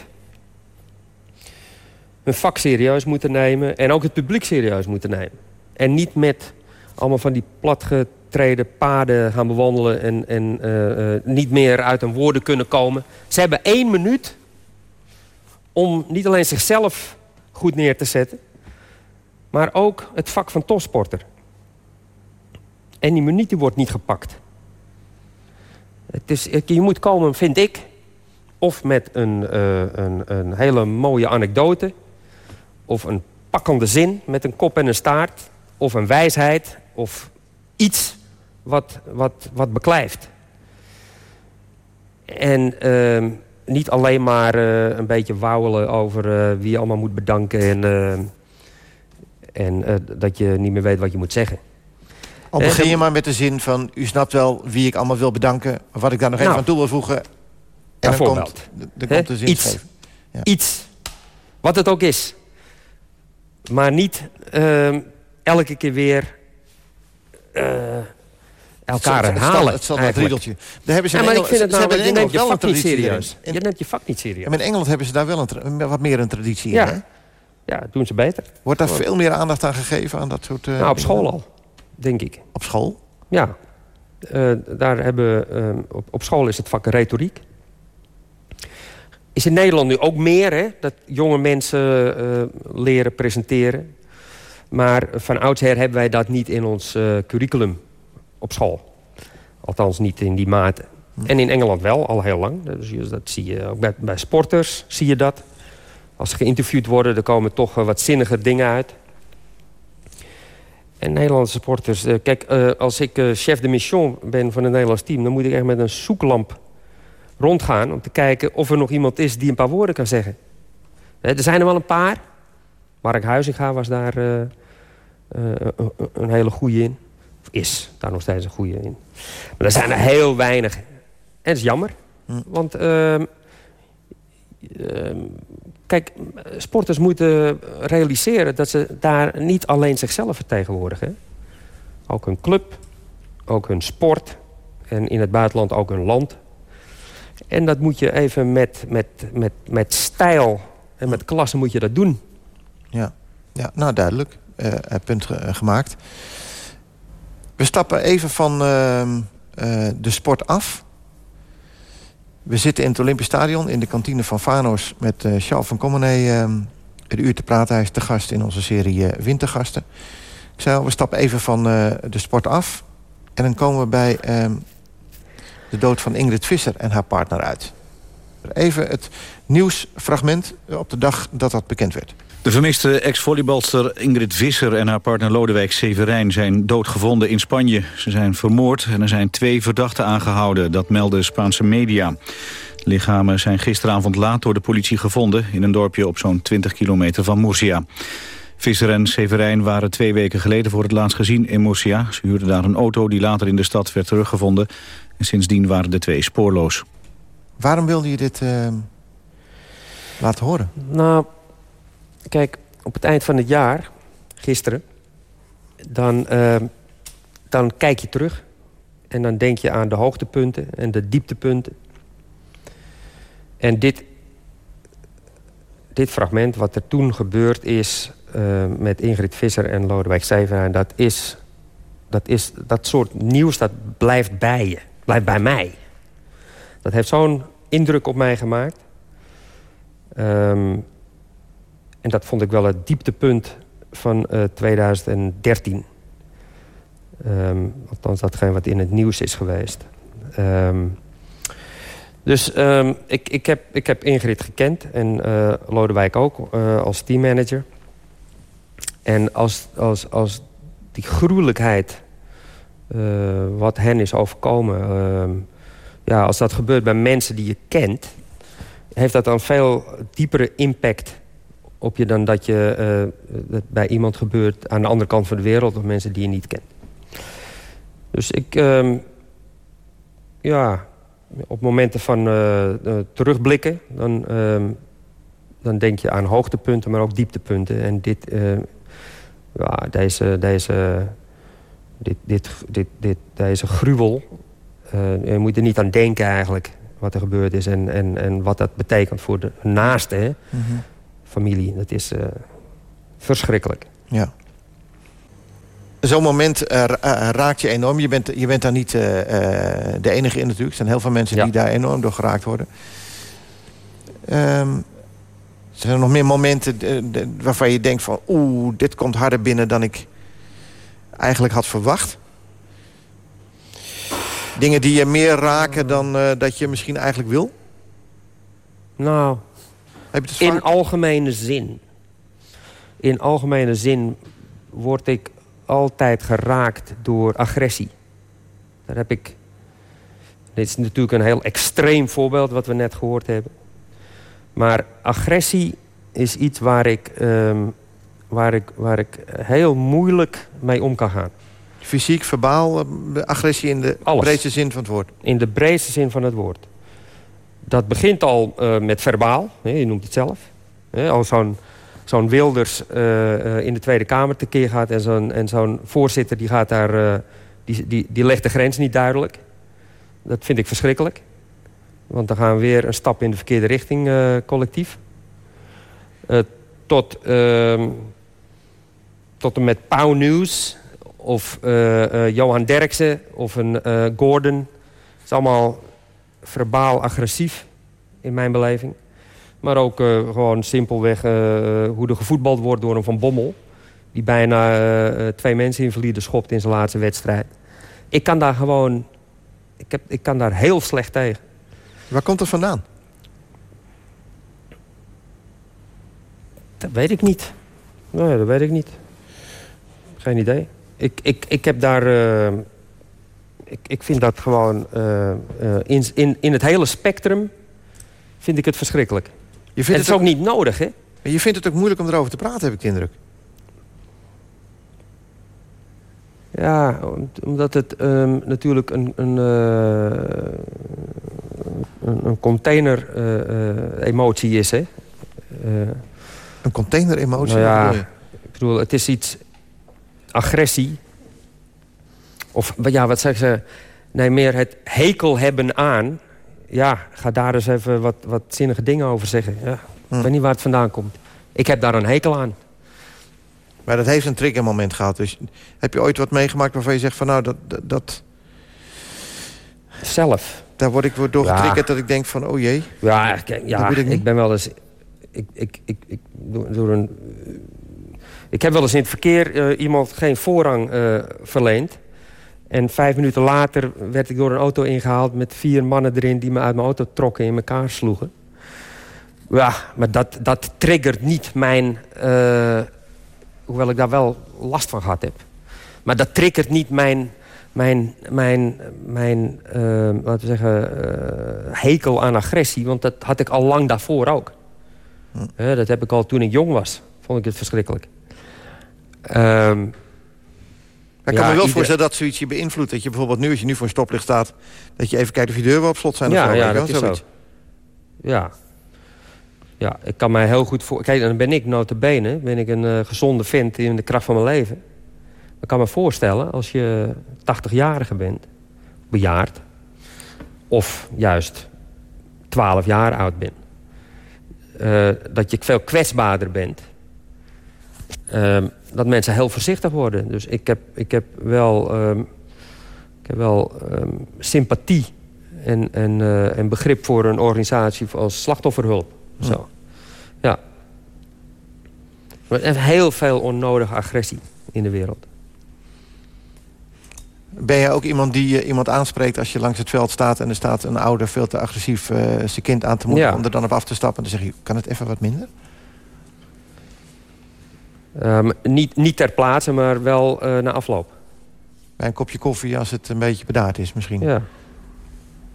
hun vak serieus moeten nemen en ook het publiek serieus moeten nemen. En niet met allemaal van die platgetreden paden gaan bewandelen... en, en uh, uh, niet meer uit hun woorden kunnen komen. Ze hebben één minuut om niet alleen zichzelf goed neer te zetten... maar ook het vak van topsporter. En die minuut die wordt niet gepakt. Is, je moet komen, vind ik, of met een, uh, een, een, hele mooie anekdote... of een pakkende zin met een kop en een staart... of een wijsheid, of iets wat, wat, wat beklijft. En uh, niet alleen maar uh, een beetje wauwelen over wie je allemaal moet bedanken... en, en dat je niet meer weet wat je moet zeggen. Al begin je maar met de zin van... u snapt wel wie ik allemaal wil bedanken... wat ik daar nog even nou, aan toe wil voegen. En bijvoorbeeld. dan komt, dan komt de zin iets, ja. iets. Wat het ook is. Maar niet uh, elke keer weer... Uh, elkaar het herhalen. Het zal dat riedeltje. Daar hebben ze ja, in maar Engel, ik vind het nou, in je neemt je wel vak een niet serieus. erin. Je neemt je vak niet serieus. In Engeland hebben ze daar wel een wat meer een traditie Ja. in. Hè? Ja, doen ze beter. Wordt daar veel meer aandacht aan gegeven aan dat soort... Uh, nou, op school al, denk ik. Op school? Ja. Uh, daar hebben, uh, op, op school is het vak retoriek. Is in Nederland nu ook meer, hè? Dat jonge mensen uh, leren presenteren. Maar van oudsher hebben wij dat niet in ons curriculum op school. Althans niet in die mate. Hm. En in Engeland wel, al heel lang. Dus dat zie je ook bij, bij sporters, zie je dat. Als ze geïnterviewd worden, dan komen toch wat zinniger dingen uit. En Nederlandse sporters... Uh, kijk, uh, als ik uh, chef de mission ben van het Nederlands team... dan moet ik echt met een zoeklamp rondgaan... om te kijken of er nog iemand is die een paar woorden kan zeggen. er zijn er wel een paar. Mark Huizinga was daar een hele goede in. Of is daar nog steeds een goede in. Maar er zijn er heel weinig. En dat is jammer. Hm. Want... ehm, Kijk, sporters moeten realiseren dat ze daar niet alleen zichzelf vertegenwoordigen. Ook hun club, ook hun sport en in het buitenland ook hun land. En dat moet je even met, met, met, met stijl en met klasse moet je dat doen. Ja, ja nou duidelijk. Uh, punt gemaakt. We stappen even van uh, de sport af. We zitten in het Olympisch Stadion in de kantine van Vanos... met uh, Charles van Commenee uh, een uur te praten. Hij is te gast in onze serie uh, Wintergasten. Ik zei al, we stappen even van uh, de sport af. En dan komen we bij uh, de dood van Ingrid Visser en haar partner uit. Even het nieuwsfragment op de dag dat dat bekend werd. De vermiste ex-volleybalster Ingrid Visser en haar partner Lodewijk Severijn zijn doodgevonden in Spanje. Ze zijn vermoord en er zijn twee verdachten aangehouden, dat melden Spaanse media. De lichamen zijn gisteravond laat door de politie gevonden in een dorpje op zo'n 20 kilometer van Murcia. Visser en Severijn waren twee weken geleden voor het laatst gezien in Murcia. Ze huurden daar een auto die later in de stad werd teruggevonden. En sindsdien waren de twee spoorloos. Waarom wilde je dit uh, laten horen? Nou, kijk, op het eind van het jaar, gisteren... dan, uh, dan kijk je terug. En dan denk je aan de hoogtepunten en de dieptepunten. En dit, dit fragment, wat er toen gebeurd is... Uh, met Ingrid Visser en Lodewijk Severijn... dat is, dat is dat soort nieuws, dat blijft bij je. Blijft bij mij. Dat heeft zo'n indruk op mij gemaakt. Um, en dat vond ik wel het dieptepunt van uh, 2013. Um, althans, datgene wat in het nieuws is geweest. Um, Dus um, ik, ik, heb, ik heb Ingrid gekend en uh, Lodewijk ook uh, als teammanager. En als, als, als die gruwelijkheid uh, wat hen is overkomen... Ehm, ja, als dat gebeurt bij mensen die je kent... heeft dat dan veel diepere impact op je... dan dat je dat bij iemand gebeurt aan de andere kant van de wereld... of mensen die je niet kent. Dus ik... Um, ja, op momenten van uh, terugblikken... Dan, uh, dan denk je aan hoogtepunten, maar ook dieptepunten. En dit, uh, ja, deze, deze, dit, dit, dit, dit, deze gruwel... je moet er niet aan denken eigenlijk wat er gebeurd is... en, en, en wat dat betekent voor de naaste -hmm. Familie. Dat is verschrikkelijk. Ja. Zo'n moment uh, raakt je enorm. Je bent, je bent daar niet uh, de enige in natuurlijk. Er zijn heel veel mensen ja. die daar enorm door geraakt worden. Um, zijn er nog meer momenten waarvan je denkt van... oeh, dit komt harder binnen dan ik eigenlijk had verwacht? Dingen die je meer raken dan dat je misschien eigenlijk wil? Nou, Heb je het in algemene zin. In algemene zin word ik altijd geraakt door agressie. Daar heb ik... Dit is natuurlijk een heel extreem voorbeeld wat we net gehoord hebben. Maar agressie is iets waar ik, um, waar ik, waar ik heel moeilijk mee om kan gaan. Fysiek, verbaal, agressie in de Alles. breedste zin van het woord? In de breedste zin van het woord. Dat begint al uh, met verbaal, hè, je noemt het zelf. Hè, al zo'n zo'n Wilders uh, uh, in de Tweede Kamer tekeer gaat... en zo'n zo'n voorzitter die, gaat daar, die, die, die legt de grens niet duidelijk. Dat vind ik verschrikkelijk. Want dan gaan we weer een stap in de verkeerde richting collectief. tot, ehm, tot en met Pauw News of Johan Derksen of een Gordon. Het is allemaal verbaal agressief in mijn beleving. Maar ook uh, gewoon simpelweg uh, hoe er gevoetbald wordt door een Van Bommel. Die bijna uh, twee mensen invalide schopt in zijn laatste wedstrijd. Ik kan daar gewoon... Ik, heb, ik kan daar heel slecht tegen. Waar komt dat vandaan? Dat weet ik niet. Nee, dat weet ik niet. Geen idee. Ik, ik, ik heb daar... ik, ik vind dat gewoon... in, in, in het hele spectrum vind ik het verschrikkelijk. Je vindt het is ook, ook niet nodig, hè? Je vindt het ook moeilijk om erover te praten, heb ik de indruk. Ja, omdat het um, natuurlijk een, een, uh, een, container-emotie uh, is, hè? een container-emotie? Nou ja, ik bedoel, het is iets... Agressie. Of, ja, wat zeggen ze? Nee, meer het hekel hebben aan ja, ga daar eens even wat, wat zinnige dingen over zeggen. Ja, hm. Ik weet niet waar het vandaan komt. Ik heb daar een hekel aan. Maar dat heeft een triggermoment gehad. Dus heb je ooit wat meegemaakt waarvan je zegt van nou, dat... dat. Zelf? Daar word ik door ja. getriggerd dat ik denk van, oh jee. Ja, kijk, ja ik, ik, ben wel eens... Ik, ik, ik, ik, door een, ik heb wel eens in het verkeer uh, iemand geen voorrang uh, verleend. En vijf minuten later werd ik door een auto ingehaald... met vier mannen erin die me uit mijn auto trokken en in elkaar sloegen. Ja, maar dat, dat triggert niet mijn... Uh, hoewel ik daar wel last van gehad heb. Maar dat triggert niet mijn, mijn, mijn, mijn uh, laten we zeggen, uh, hekel aan agressie. Want dat had ik al lang daarvoor ook. Hm. dat heb ik al toen ik jong was. Vond ik het verschrikkelijk. Um, ik kan ja, me wel ieder... voorstellen dat zoiets je beïnvloedt. Dat je bijvoorbeeld nu, als je nu voor een stoplicht staat... dat je even kijkt of je deuren wel op slot zijn. Ja, of ja dat is zo. Ja. Ja, ik kan mij heel goed voor... Kijk, dan ben ik notabene, ben ik een uh, gezonde vent in de kracht van mijn leven. Ik kan me voorstellen, als je 80-jarige bent, bejaard... of juist 12 jaar oud bent... Uh, dat je veel kwetsbaarder bent... Uh, dat mensen heel voorzichtig worden. Dus ik heb, ik heb wel, um, ik heb wel um, sympathie en, en, uh, en begrip voor een organisatie als slachtofferhulp. Hm. Zo. Ja. Maar er is heel veel onnodige agressie in de wereld. Ben jij ook iemand die uh, iemand aanspreekt als je langs het veld staat... en er staat een ouder veel te agressief uh, zijn kind aan te moeten... Ja. om er dan op af te stappen en te zeggen... kan het even wat minder? Um, niet, niet ter plaatse, maar wel uh, na afloop. Bij een kopje koffie als het een beetje bedaard is misschien. Ja.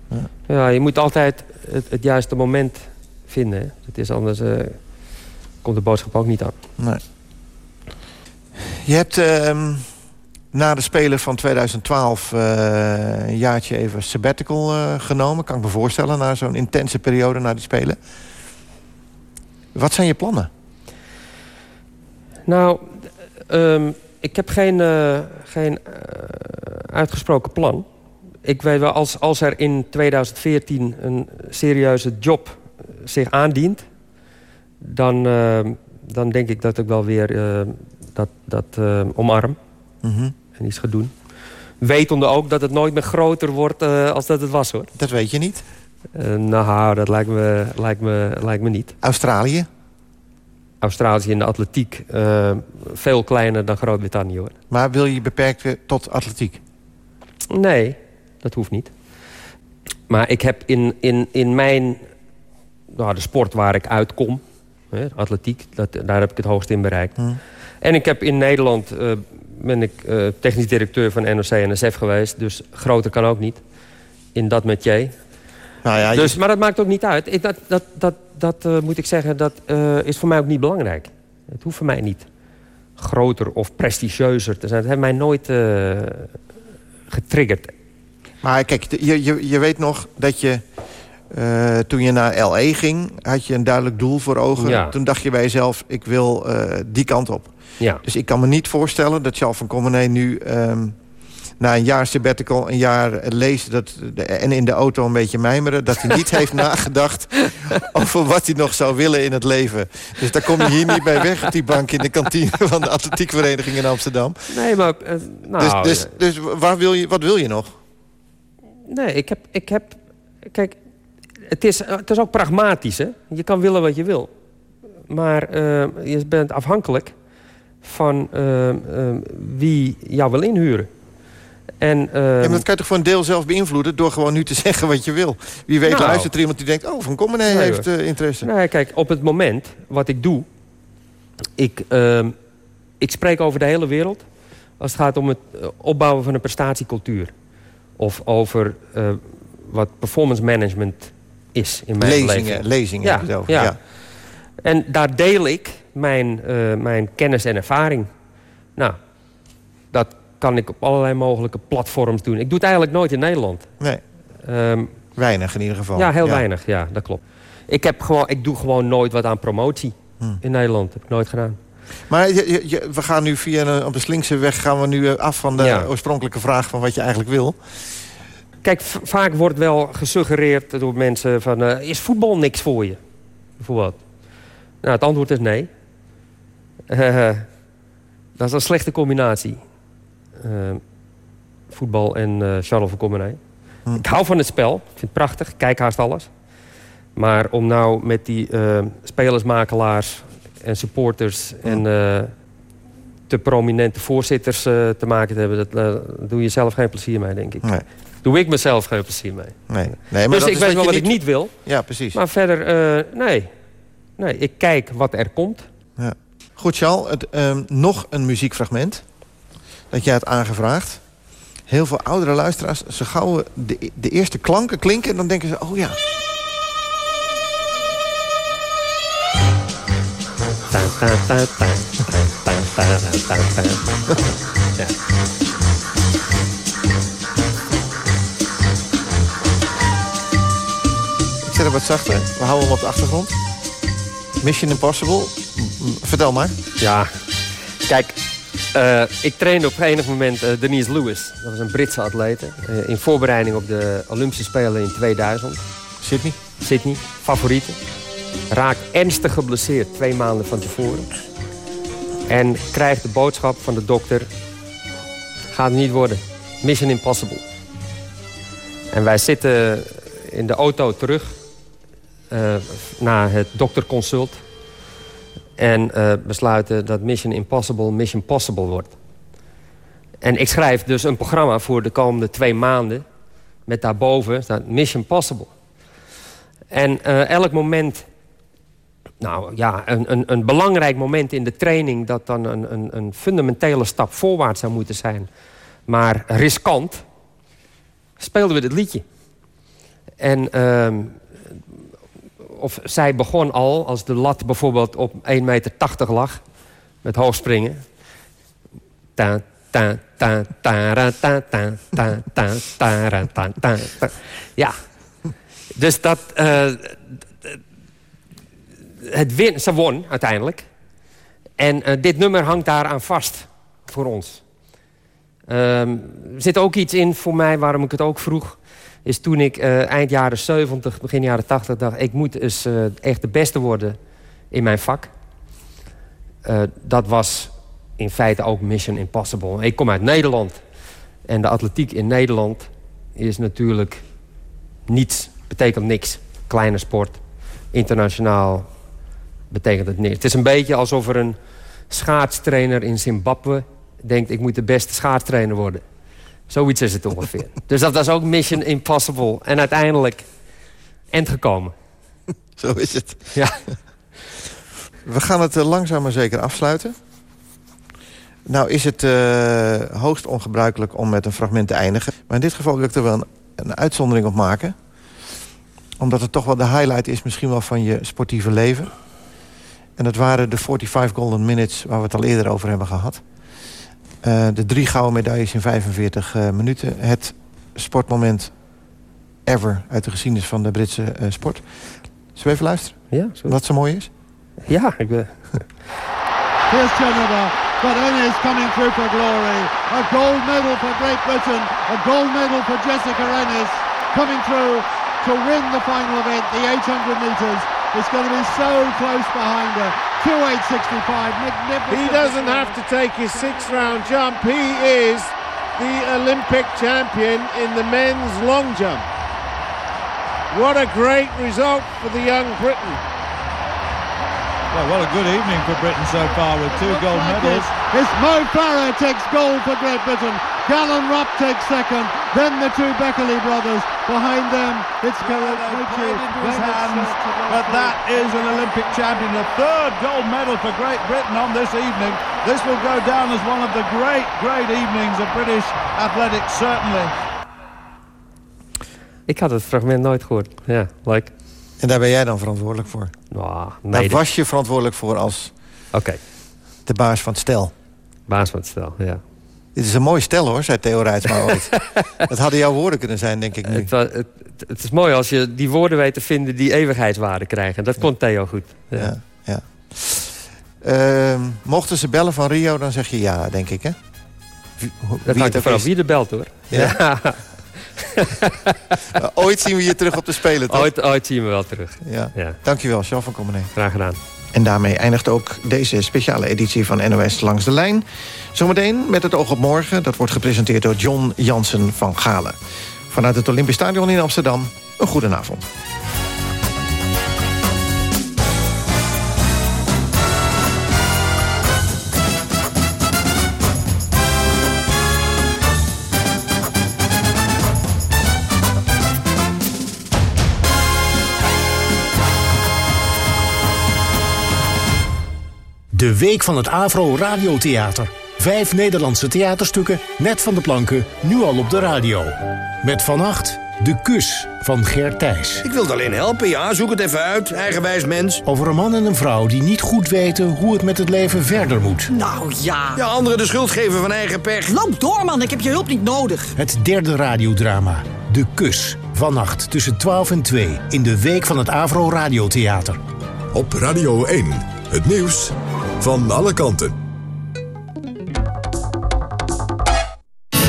Ja, ja je moet altijd het, het juiste moment vinden. Hè? Het is anders komt de boodschap ook niet aan. Nee. Je hebt uh, na de Spelen van 2012 uh, een jaartje even sabbatical genomen. Kan ik me voorstellen, na zo'n intense periode na die Spelen. Wat zijn je plannen? Nou, um, ik heb geen, uh, geen uitgesproken plan. Ik weet wel, als, als er in 2014 een serieuze job zich aandient dan, uh, dan denk ik dat ik wel weer uh, dat, dat omarm. Mm -hmm. En iets ga doen. Wetende ook dat het nooit meer groter wordt als dat het was, hoor. Dat weet je niet? nou, dat lijkt me, lijkt, me, lijkt me niet. Australië? Australië in de atletiek veel kleiner dan Groot-Brittannië, hoor. Maar wil je beperken tot atletiek? Nee, dat hoeft niet. Maar ik heb in, in, in mijn... Nou, de sport waar ik uitkom atletiek, dat, daar heb ik het hoogst in bereikt. Hmm. En ik heb in Nederland, uh, ben ik uh, technisch directeur van NOC-NSF geweest. Dus groter kan ook niet. In dat metier. Nou ja, dus, Maar dat maakt ook niet uit. Ik, dat dat, dat, dat uh, moet ik zeggen, dat is voor mij ook niet belangrijk. Het hoeft voor mij niet groter of prestigieuzer te zijn. Dat heeft mij nooit getriggerd. Maar kijk, je, je, je weet nog dat je uh, toen je naar L.A. ging, had je een duidelijk doel voor ogen. Ja. Toen dacht je bij jezelf, ik wil uh, die kant op. Ja. Dus ik kan me niet voorstellen dat Charles van Commenee nu... Um, na een jaar sabbatical, een jaar lezen dat, en in de auto een beetje mijmeren... dat hij niet heeft nagedacht over wat hij nog zou willen in het leven. Dus daar kom je hier niet bij weg op die bank in de kantine... van de atletiekvereniging in Amsterdam. Nee, maar... Uh, nou, dus dus, dus waar wil je, wat wil je nog? Nee, ik heb... Ik heb kijk, het, is, het is ook pragmatisch. Hè? Je kan willen wat je wil. Maar uh, je bent afhankelijk van uh, uh, wie jou wil inhuren. En, ja, maar dat kan je toch voor een deel zelf beïnvloeden... door gewoon nu te zeggen wat je wil. Wie weet nou, luistert er iemand die denkt... oh, Van Commenee nee, heeft interesse. Nee, kijk, op het moment wat ik doe... Ik, ehm, ik spreek over de hele wereld... als het gaat om het opbouwen van een prestatiecultuur. Of over wat performance management is in mijn lezingen, beleving. Lezingen, ja, ja. ja. En daar deel ik mijn, mijn kennis en ervaring. Nou, dat kan ik op allerlei mogelijke platforms doen. Ik doe het eigenlijk nooit in Nederland. Nee, um, weinig in ieder geval. Ja, heel ja. weinig, ja, dat klopt. Ik, heb gewoon, ik doe gewoon nooit wat aan promotie hmm. in Nederland. Dat heb ik nooit gedaan. Maar je, je, we gaan nu via een, op de slinkse weg gaan we nu af van de ja. oorspronkelijke vraag van wat je eigenlijk wil. Kijk, vaak wordt wel gesuggereerd door mensen van... Uh, is voetbal niks voor je? Bijvoorbeeld. Nou, het antwoord is nee. Uh, dat is een slechte combinatie. Uh, voetbal en uh, Charles van Commenay. Hm. Ik hou van het spel. Ik vind het prachtig. Ik kijk haast alles. Maar om nou met die spelersmakelaars en supporters... Hm. en te prominente voorzitters te maken te hebben... dat doe je zelf geen plezier mee, denk ik. Nee doe ik mezelf geen plezier mee. Nee. nee maar dus ik weet wel wat niet... ik niet wil. Ja, precies. Maar verder, uh, nee. Nee, ik kijk wat er komt. Ja. Goed, Charles. Het, um, nog een muziekfragment. Dat jij hebt aangevraagd. Heel veel oudere luisteraars, ze gauw de, de eerste klanken klinken... en dan denken ze, oh ja... ja. zet hem wat zachter. We houden hem op de achtergrond. Mission Impossible. Vertel maar. Ja, kijk, uh, ik trainde op enig moment uh, Denise Lewis. Dat was een Britse atlete. Uh, in voorbereiding op de Olympische Spelen in 2000. Sydney? Sydney, favoriete. Raakt ernstig geblesseerd twee maanden van tevoren. En krijgt de boodschap van de dokter... gaat het niet worden. Mission Impossible. En wij zitten in de auto terug na het dokterconsult. En besluiten dat Mission Impossible Mission Possible wordt. En ik schrijf dus een programma voor de komende twee maanden. Met daarboven staat Mission Possible. En uh, elk moment, nou ja, een, een, een, belangrijk moment in de training... dat dan een, een, een fundamentele stap voorwaarts zou moeten zijn... maar riskant, speelden we dit liedje. En uh, of zij begon al, als de lat bijvoorbeeld op 1,80 meter lag, met hoogspringen. Ta. Ja. Dus dat... Eh, het win, ze won uiteindelijk. En eh, dit nummer hangt daaraan vast voor ons. Ehm, er zit ook iets in voor mij waarom ik het ook vroeg is toen ik uh, eind jaren 70, begin jaren 80 dacht... ik moet eens uh, echt de beste worden in mijn vak. Uh, dat was in feite ook Mission Impossible. Ik kom uit Nederland. En de atletiek in Nederland is natuurlijk niets. Betekent niks. Kleine sport. Internationaal betekent het niks. Het is een beetje alsof er een schaatstrainer in Zimbabwe denkt... ik moet de beste schaatstrainer worden. Zoiets is het ongeveer. dus dat was ook Mission Impossible. En uiteindelijk end gekomen. Zo is het. Ja. We gaan het uh, langzaam maar zeker afsluiten. Nou is het uh, hoogst ongebruikelijk om met een fragment te eindigen. Maar in dit geval wil ik er wel een, een, uitzondering op maken. Omdat het toch wel de highlight is misschien wel van je sportieve leven. En dat waren de 45 Golden Minutes waar we het al eerder over hebben gehad. Uh, de drie gouden medailles in 45 uh, minuten. Het sportmoment ever uit de geschiedenis van de Britse uh, sport. Zullen we even luisteren? Ja. Wat zo mooi is? Ja, ik ben... Here's Canada, but Ennis coming through for glory. A gold medal for Great Britain. A gold medal for Jessica Ennis. Coming through to win the final event, the 800 metres. It's going to be so close behind her. 2.865, magnificent. He doesn't have to take his sixth round jump. He is the Olympic champion in the men's long jump. What a great result for the young Briton. Well, what a good evening for Britain so far with two gold like medals. It. It's Mo Farah takes gold for Great Britain. Gallon Rupp takes second. Then the two Beckley brothers. Behind them, it's Karachi. into hands, but that is an Olympic champion. The third gold medal for Great Britain on this evening. This will go down as one of the great, great evenings of British athletics, certainly. Ik had het fragment nooit gehoord. Ja, like. En daar ben jij dan verantwoordelijk voor? Nou, nee, daar was je verantwoordelijk voor als Oké. de baas van het stel. Baas van het stel, ja. Dit is een mooi stel hoor, zei Theo Rijtsma ooit. dat hadden jouw woorden kunnen zijn, denk ik nu. Het, het, het is mooi als je die woorden weet te vinden die eeuwigheidswaarde krijgen. Dat kon Theo goed. Ja. Ja, ja. Ehm, mochten ze bellen van Rio, dan zeg je ja, denk ik, hè? Wie, Dat wie hangt er vanaf wie er belt, hoor. Ja? Ooit zien we je terug op de Spelen, toch? Ooit, ooit zien we wel terug. Ja. Ja. Dankjewel, Jean van Commenee. Graag gedaan. En daarmee eindigt ook deze speciale editie van NOS Langs de Lijn. Zometeen met het oog op morgen. Dat wordt gepresenteerd door John Jansen van Galen. Vanuit het Olympisch Stadion in Amsterdam, een goedenavond. De Week van het Avro Radiotheater. Vijf Nederlandse theaterstukken, net van de planken, nu al op de radio. Met vannacht De Kus van Gert Thijs. Ik wilde alleen helpen, ja. Zoek het even uit. Eigenwijs mens. Over een man en een vrouw die niet goed weten hoe het met het leven verder moet. Nou ja. Ja, anderen de schuld geven van eigen pech. Loop door, man. Ik heb je hulp niet nodig. Het derde radiodrama. De Kus. Vannacht tussen 12 en 2 in de Week van het Avro Radiotheater. Op Radio 1. Het nieuws van alle kanten.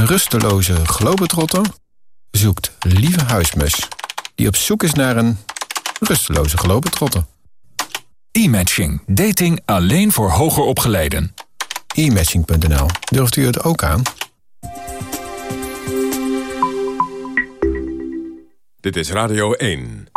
Een rusteloze globetrotter zoekt lieve huismus... die op zoek is naar een rusteloze globetrotter. E-matching. Dating alleen voor hoger opgeleiden. E-matching.nl. Durft u het ook aan? Dit is Radio 1.